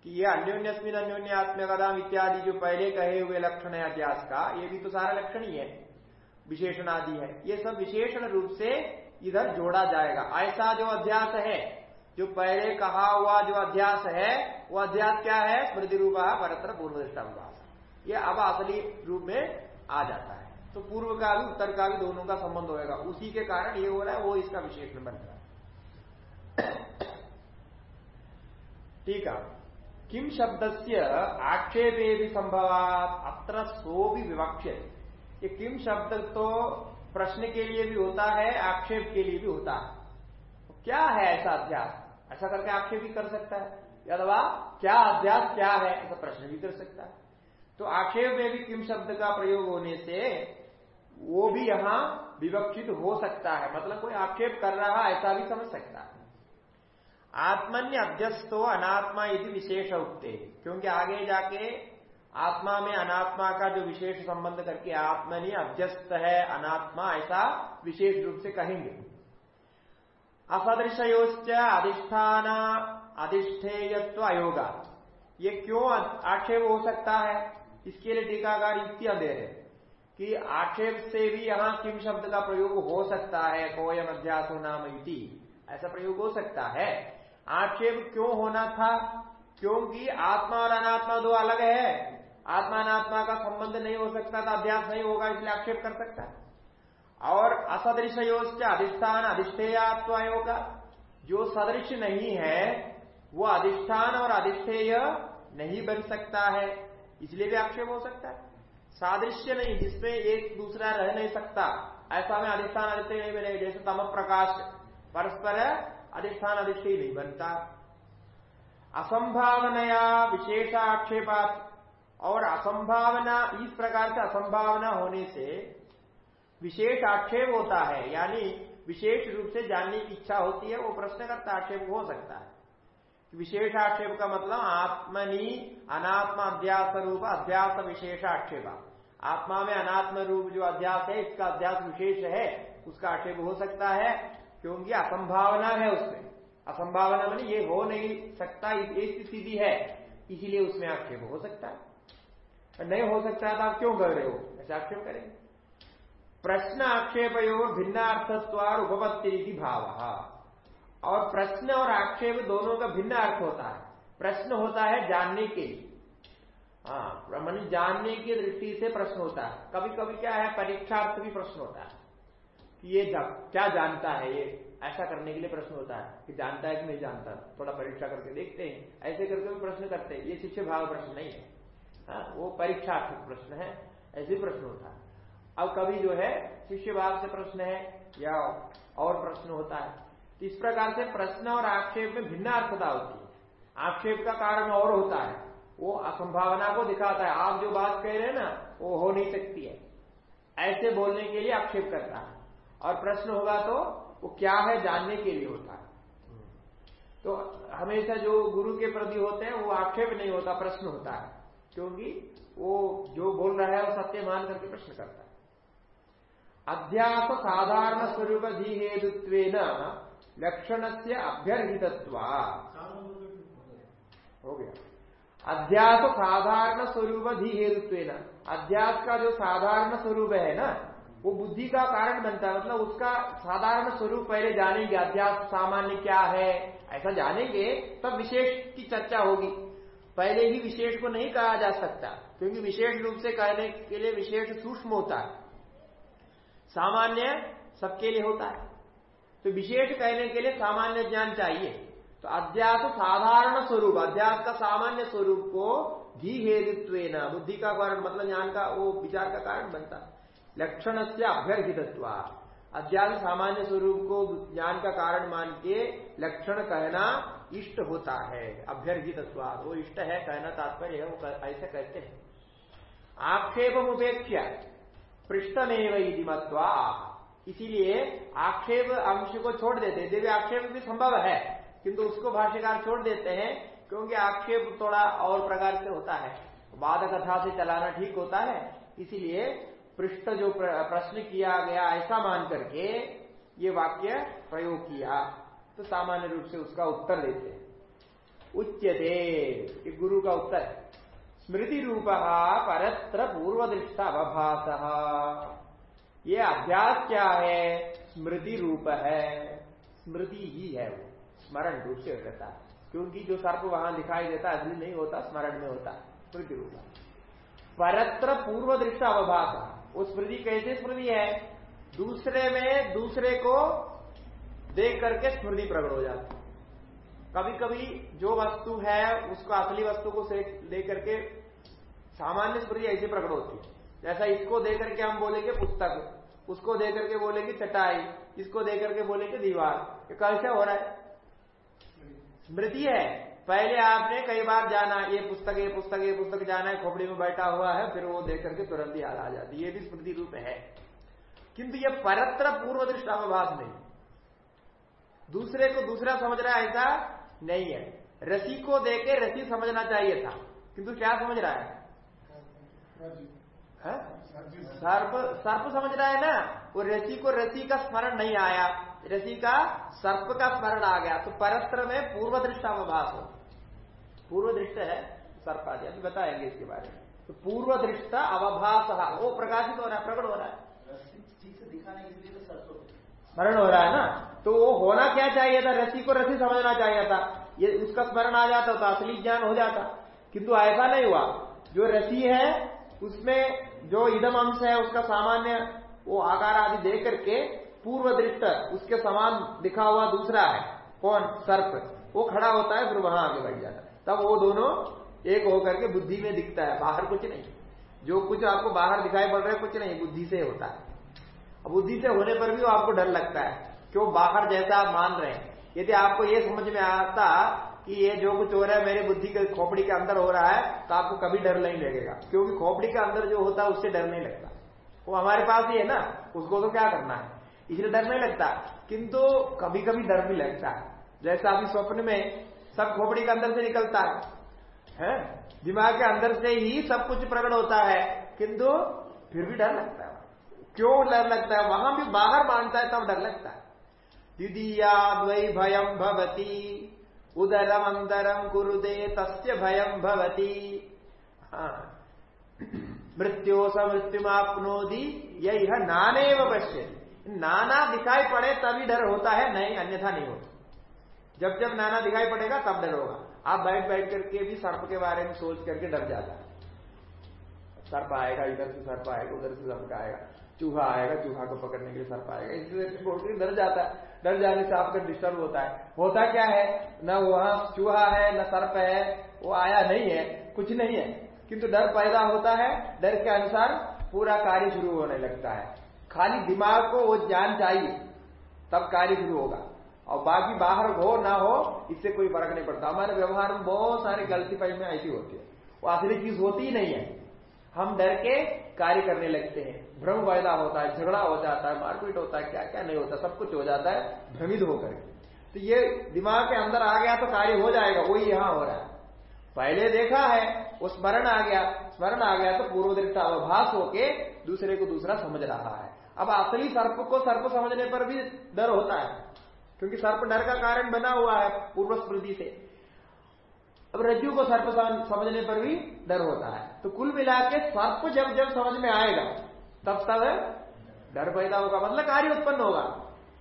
कि ये अन्योन्यस्मिन अन्योन्य आत्मकदाम इत्यादि जो पहले कहे हुए लक्षण है अध्यास का, ये भी तो सारा लक्षण ही है विशेषण आदि है। ये सब विशेषण रूप से इधर जोड़ा जाएगा। ऐसा जो अध्यास है, जो पहले कहा हुआ जो अध्यास है, वो अध्यास क्या है? स्मृति रूपा परत्र पूर्व दृष्टा ये अब असली रूप में आ जाता है। तो पूर्व का भी, उत्तर का भी दोनों का संबंध होगा उसी के कारण ये हो रहा है, वो इसका विशेषण बन रहा है। ठीक है। किम शब्द से आक्षेपे भी संभवात, अत्र सो भी विवक्ष ये किम शब्द तो प्रश्न के लिए भी होता है, आक्षेप के लिए भी होता है। तो क्या है ऐसा अध्यास? ऐसा करके आक्षेप भी कर सकता है। अथवा, क्या अध्यास क्या है, ऐसा प्रश्न भी कर सकता है। तो आक्षेप में भी किम शब्द का प्रयोग होने से वो भी यहाँ विवक्षित हो सकता है। मतलब कोई आक्षेप कर रहा ऐसा भी समझ सकता है। आत्मन्य अभ्यस्तो अनात्मा यदि विशेष उगते क्योंकि आगे जाके आत्मा में अनात्मा का जो विशेष संबंध करके आत्मनि अभ्यस्त है, अनात्मा, ऐसा विशेष रूप से कहेंगे। असदृशयोच अधिष्ठान अधिष्ठेयत्व अयोगा ये क्यों आक्षेप हो सकता है? इसके लिए टीकाकार युक्तियाँ दे रहे कि आक्षेप से भी यहाँ किम शब्द का प्रयोग हो सकता है, कोयम अध्यासो नाम युति ऐसा प्रयोग हो सकता है। आक्षेप क्यों होना था? क्योंकि आत्मा और अनात्मा दो अलग है। आत्मा अनात्मा का संबंध नहीं हो सकता था अभ्यास नहीं होगा, इसलिए आक्षेप कर सकता है। और असदृश अधिष्ठान अधिष्ठेयात्व होगा जो सदृश नहीं है, वो अधिष्ठान और अधिष्ठेय नहीं बन सकता है। इसलिए भी आक्षेप हो सकता है। सादृश्य नहीं, जिसमें एक दूसरा रह नहीं सकता। ऐसा में अधिष्ठान अधिष्ठे नहीं बनेगा जैसे तम प्रकाश परस्पर अधिष्ठान अधिष्ठे नहीं बनता। असंभावनया विशेष आक्षेपात। और असंभावना, इस प्रकार से असंभावना होने से विशेष आक्षेप होता है, यानी विशेष रूप से जानने की इच्छा होती है, वो प्रश्न करता आक्षेप हो सकता है। विशेष आक्षेप का मतलब आत्मनि अनात्मा अध्यास रूप अध्यास विशेष आक्षेप आत्मा में अनात्म रूप जो अध्यास है, इसका अध्यास विशेष है, उसका आक्षेप हो सकता है, क्योंकि असंभावना है उसमें। असंभावना मानी ये हो नहीं सकता एक स्थिति है, इसीलिए उसमें आक्षेप हो सकता है। नहीं हो सकता है तो आप क्यों कर रहे हो? ऐसे आक्षेप करेंगे। प्रश्न आक्षेप भिन्नार्थत्वार उपपत्ति भाव। और प्रश्न और आक्षेप दोनों का भिन्न अर्थ होता है। प्रश्न होता है जानने के लिए। हाँ जानने की दृष्टि से प्रश्न होता है। कभी कभी क्या है परीक्षार्थ भी प्रश्न होता है कि ये क्या जानता है ये? ऐसा करने के लिए प्रश्न होता है कि जानता है कि नहीं जानता? थोड़ा परीक्षा करके देखते हैं। ऐसे करके भी प्रश्न करते हैं। ये शिष्य भाव प्रश्न नहीं है। हाँ, वो परीक्षार्थक प्रश्न है। ऐसे प्रश्न होता है। अब कभी जो है शिष्य भाव से प्रश्न है या और प्रश्न होता है। इस प्रकार से प्रश्न और आक्षेप में भिन्न अर्थता होती है। आक्षेप का कारण और होता है। वो असंभावना को दिखाता है। आप जो बात कह रहे हैं ना, वो हो नहीं सकती है। ऐसे बोलने के लिए आक्षेप करता है। और प्रश्न होगा तो वो क्या है जानने के लिए होता है। तो हमेशा जो गुरु के प्रति होते हैं, वो आक्षेप नहीं होता, प्रश्न होता है। क्योंकि वो जो बोल रहा है, वो सत्य मान करके प्रश्न करता है। अध्यास साधारण स्वरूप धी हेतुत्व लक्षण से अभ्यर्हित हो गया। अध्यास साधारण स्वरूप धी हेतुत्व अध्यास का जो साधारण स्वरूप है ना वो बुद्धि का कारण बनता है। मतलब उसका साधारण स्वरूप पहले जानेंगे अध्यास सामान्य क्या है? ऐसा जानेंगे तब विशेष की चर्चा होगी। पहले ही विशेष को नहीं कहा जा सकता क्योंकि विशेष रूप से कहने के लिए विशेष सूक्ष्म होता है। सामान्य सबके लिए होता है। तो विशेष कहने के लिए सामान्य ज्ञान चाहिए। तो अध्यास साधारण स्वरूप, अध्यास का सामान्य स्वरूप को धी हेतुत्व बुद्धि का कारण मतलब ज्ञान का वो विचार का कारण बनता लक्षण से अभ्यर्थित अध्यास सामान्य स्वरूप को ज्ञान का कारण मान के लक्षण कहना इष्ट होता है। अभ्यर्जित वो इष्ट है, कहना तात्पर्य है, वो ऐसे कहते हैं। आक्षेप उपेक्षा पृष्ठमेव मत्वा। इसीलिए आक्षेप अंश को छोड़ देते देवी आक्षेप भी संभव है, किंतु उसको भाष्यकार छोड़ देते हैं, क्योंकि आक्षेप थोड़ा और प्रकार से होता है। वाद कथा से चलाना ठीक होता है, इसीलिए पृष्ठ जो प्रश्न किया गया ऐसा मान करके ये वाक्य प्रयोग किया। तो सामान्य रूप से उसका उत्तर देते हैं। उच्यते गुरु का उत्तर स्मृति रूप परत्र पूर्व दृष्टा अवभास ये अभ्यास क्या है? स्मृति रूप है। स्मृति ही है वो, स्मरण रूप से रहता है। क्योंकि जो सर्प वहाँ दिखाई देता असली नहीं होता, स्मरण में होता स्मृति रूप परत्र पूर्व दृष्ट अवभाष वो स्मृति कैसे स्मृति है? दूसरे में दूसरे को देख करके स्मृति प्रकट हो जाती कभी कभी जो वस्तु है, उसको असली वस्तु को लेकर के सामान्य स्मृति ऐसे प्रकट होती है। जैसा इसको देख करके हम बोलेंगे पुस्तक उसको देख करके बोलेंगे चटाई इसको देख करके बोलेंगे दीवार। ये कैसे हो रहा है। स्मृति है। पहले आपने कई बार जाना ये पुस्तक ये पुस्तक ये पुस्तक जाना है खोपड़ी में बैठा हुआ है फिर वो देख करके तुरंत याद आ जाती है। ये भी स्मृति रूप है। किंतु ये परत्र पूर्व दृष्टाभास नहीं। दूसरे को दूसरा समझ रहा है ऐसा नहीं है। रसी को देके रसी समझना चाहिए था। किंतु क्या समझ रहा है, है? सर्प सर्प समझ रहा है ना? वो रसी को रसी का स्मरण नहीं आया। रसी का सर्प का स्मरण आ गया। तो परस्त्र में पूर्व दृष्टावभास हो। पूर्व दृष्ट है सर्प आदि। अभी बताएँगे इसके बारे में। तो पूर्व दृष्ट अवभास। वो प्रकाशित हो रहा है, प्रकट हो रहा है। स्मरण हो रहा है ना? तो वो होना क्या चाहिए था? रसी को रसी समझना चाहिए था। ये उसका स्मरण आ जाता तो असली ज्ञान हो जाता। किंतु ऐसा नहीं हुआ। जो रसी है उसमें जो इदम अंश है, उसका सामान्य वो आकार आदि दे करके पूर्व दृष्ट उसके समान दिखा हुआ दूसरा है। कौन? सर्प। वो खड़ा होता है, फिर वहाँ आगे बढ़ जाता है। तब वो दोनों एक होकर के बुद्धि में दिखता है। बाहर कुछ नहीं। जो कुछ आपको बाहर दिखाई पड़ रहा है, कुछ नहीं। बुद्धि से होता है। बुद्धि से होने पर भी वो आपको डर लगता है। क्यों? बाहर जैसा आप मान रहे हैं। यदि आपको ये समझ में आता कि ये जो कुछ हो रहा है मेरे बुद्धि के खोपड़ी के अंदर हो रहा है तो आपको कभी डर नहीं लगेगा। क्योंकि खोपड़ी के अंदर जो होता है उससे डर नहीं लगता। वो हमारे पास ही है ना उसको तो क्या करना है? इसलिए डर नहीं लगता। किंतु कभी कभी डर भी लगता है। जैसा अभी स्वप्न में सब खोपड़ी के अंदर से निकलता है, है? दिमाग के अंदर से ही सब कुछ प्रकट होता है किंतु फिर भी डर लगता है। क्यों डर लगता है? वहाँ भी बाहर मानता है तब डर लगता है। द्वितीया द्वै भयम भवती। उदरम अंदरम कुरुदे तस्य भयम भवती। हाँ। मृत्यो स मृत्युमापनोदी यही नाने पश्य नाना दिखाई पड़े तभी डर होता है, नहीं, अन्यथा नहीं होता। जब जब नाना दिखाई पड़ेगा, तब डर होगा। आप बैठ बैठ करके भी सर्प के बारे में सोच करके डर जाता है। सर्प आएगा, इधर से सर्प आएगा, उधर से सर्प आएगा, चूहा आएगा, चूहा को पकड़ने के लिए सर्प आएगा। इसलिए डर जाता है। डर जाने से आपका डिस्टर्ब होता है। होता क्या है? न वहाँ चूहा है, न सर्प है, वो आया नहीं है, कुछ नहीं है। किंतु डर पैदा होता है, डर के अनुसार पूरा कार्य शुरू होने लगता है। खाली दिमाग को वो ज्ञान चाहिए, तब कार्य शुरू होगा। और बाकी बाहर हो, ना हो, इससे कोई फ़र्क नहीं पड़ता। हमारे व्यवहार में बहुत सारी गलती में ऐसी होती है। वो असली चीज़ होती ही नहीं है। हम डर के कार्य करने लगते हैं। भ्रम पैदा होता है, झगड़ा हो जाता है, मारपीट होता है क्या क्या नहीं होता, सब कुछ हो जाता है, भ्रमित होकर तो ये दिमाग के अंदर आ गया तो कार्य हो जाएगा वही यहाँ हो रहा है। पहले देखा है, वो स्मरण आ गया, स्मरण आ गया तो पूर्व दृष्टा अवभाष होके दूसरे को दूसरा समझ रहा है। अब असली सर्प को सर्प समझने पर भी डर होता है, क्योंकि सर्प डर का कारण बना हुआ है पूर्व स्मृति से। अब रज्जु को सर्प समझने पर भी डर होता है। तो कुल मिला के सर्प जब जब समझ में आएगा तब तब डर पैदा होगा मतलब कार्य उत्पन्न होगा।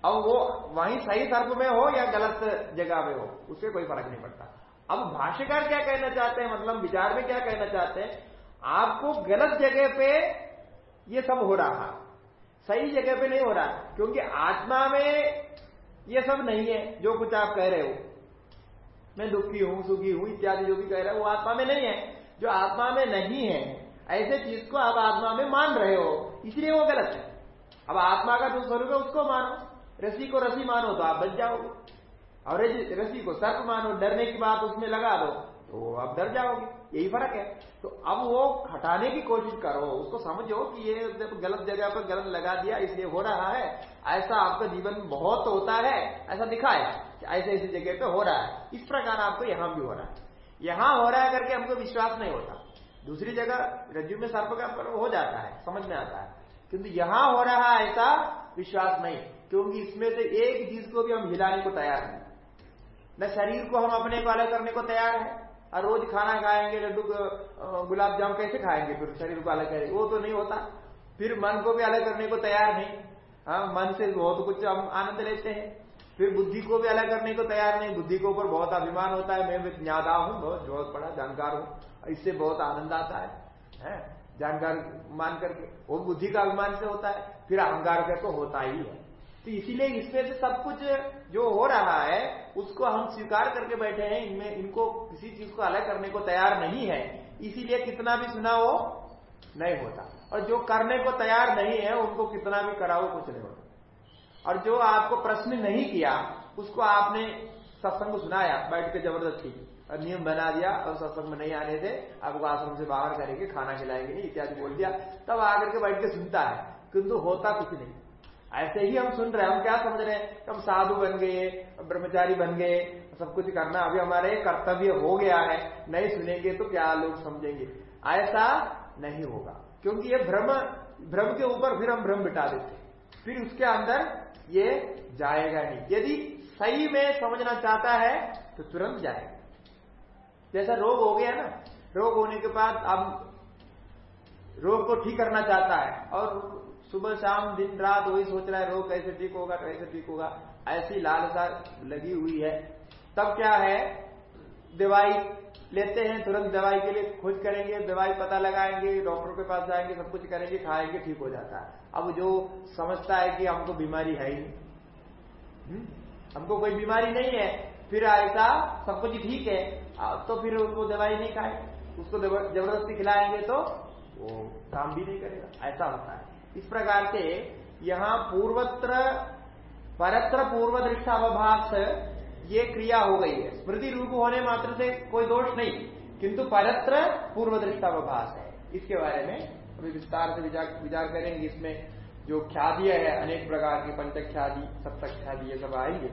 अब वो वहीं सही सर्प में हो या गलत जगह में हो, उससे कोई फ़र्क नहीं पड़ता। अब भाष्यकार क्या कहना चाहते हैं मतलब विचार में क्या कहना चाहते हैं? आपको गलत जगह पे ये सब हो रहा, सही जगह पे नहीं हो रहा, क्योंकि आत्मा में ये सब नहीं है, जो कुछ आप कह रहे हो। मैं दुखी हूँ, सुखी हूँ, इत्यादि जो भी कह रहे हो, वो आत्मा में नहीं है। जो आत्मा में नहीं है ऐसे चीज़ को आप आत्मा में मान रहे हो, इसलिए वो गलत है। अब आत्मा का जो स्वरूप है, उसको मानो। रसी को रसी मानो तो आप बच जाओगे। और रसी को सर्प मानो, डरने की बात उसमें लगा दो तो आप डर जाओगे। यही फ़र्क है। तो अब वो हटाने की कोशिश करो। उसको समझो कि ये जब गलत जगह पर गलत लगा दिया, इसलिए हो रहा है। ऐसा आपका जीवन बहुत होता है। ऐसा दिखाया कि ऐसे ऐसी जगह पे हो रहा है। इस प्रकार आपको यहाँ भी हो रहा है। यहाँ हो रहा है करके हमको विश्वास नहीं होता। दूसरी जगह रज्जु में सर्प का हो जाता है, समझ में आता है। किंतु यहाँ हो रहा है ऐसा विश्वास नहीं, क्योंकि इसमें से एक चीज़ को भी हम हिलाने को तैयार नहीं न शरीर को हम अपने को अलग करने को तैयार है और रोज खाना खाएँगे लड्डू गुलाब जामुन कैसे खाएँगे, फिर शरीर को अलग करेंगे, वो तो नहीं होता। फिर मन को भी अलग करने को तैयार नहीं। हाँ मन से बहुत कुछ हम आनंद लेते हैं, फिर बुद्धि को भी अलग करने को तैयार नहीं। बुद्धि के ऊपर बहुत अभिमान होता है, मैं ज्ञादा हूँ, बहुत बहुत बड़ा जानकार हूँ। इससे बहुत आनंद आता है, है? जानकार मान करके वो बुद्धि का अभिमान से होता है फिर अहंकार का तो होता ही है। तो इसीलिए इसमें से सब कुछ जो हो रहा है उसको हम स्वीकार करके बैठे हैं इनमें इनको किसी चीज़ को अलग करने को तैयार नहीं है। इसीलिए कितना भी सुना हो नहीं होता। और जो करने को तैयार नहीं है उनको कितना भी कराओ कुछ नहीं होता। और जो आपको प्रश्न नहीं किया उसको आपने सत्संग सुनाया बैठ के ज़बरदस्ती। नियम बना दिया और सत्संग में नहीं आने से आपको आश्रम से बाहर करेंगे, खाना खिलाएँगे नहीं इत्यादि बोल दिया। तब आकर के बैठ के सुनता है, किंतु होता कुछ नहीं। ऐसे ही हम सुन रहे हैं, हम क्या समझ रहे हैं? हम साधु बन गए ब्रह्मचारी बन गए, सब कुछ करना, अभी हमारे कर्तव्य हो गया है, नहीं सुनेंगे तो क्या लोग समझेंगे? ऐसा नहीं होगा, क्योंकि ये भ्रम भ्रम के ऊपर फिर हम भ्रम बिटा देते फिर उसके अंदर ये जाएगा नहीं। यदि सही में समझना चाहता है तो तुरंत जाएगा। जैसा रोग हो गया ना, रोग होने के बाद अब रोग को ठीक करना चाहता है और सुबह शाम दिन रात वही सोच रहा है, रोग कैसे ठीक होगा, कैसे ठीक होगा, ऐसी लालसा लगी हुई है। तब क्या है? दवाई लेते हैं, तुरंत दवाई के लिए खोज करेंगे, दवाई पता लगाएँगे, डॉक्टर के पास जाएँगे, सब कुछ करेंगे, खाएँगे, ठीक हो जाता है। अब जो समझता है कि हमको बीमारी है ही नहीं। हम्म? हमको कोई बीमारी नहीं है, फिर ऐसा सब कुछ ठीक है। तो फिर उसको दवाई नहीं खाए। उसको ज़बरदस्ती खिलाएँगे तो वो काम भी नहीं करेगा। ऐसा होता है। इस प्रकार से यहाँ पूर्वत्र, परत्र पूर्व दृष्टावभाष ये क्रिया हो गई है। स्मृति रूप होने मात्र से कोई दोष नहीं, किंतु परत्र पूर्व दृष्टावभाष है। इसके बारे में अभी विस्तार से विचार करेंगे। इसमें जो ख्यादीय है, अनेक प्रकार की पंचक ख्यादी सप्तक ख्यादी ये सब आएँगे।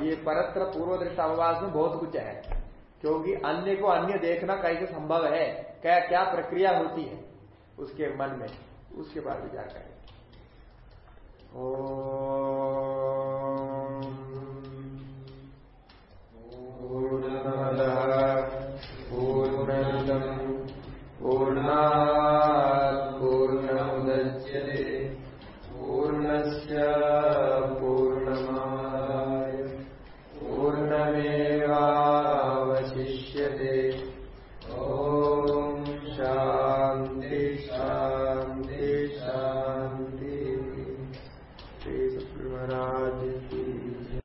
ये परत्र पूर्व दृष्टावभाष में बहुत कुछ है। क्योंकि अन्य को अन्य देखना कैसे संभव है। क्या क्या प्रक्रिया होती है? उसके मन में। उसके बाद विचार करें पूर्ण पूर्ण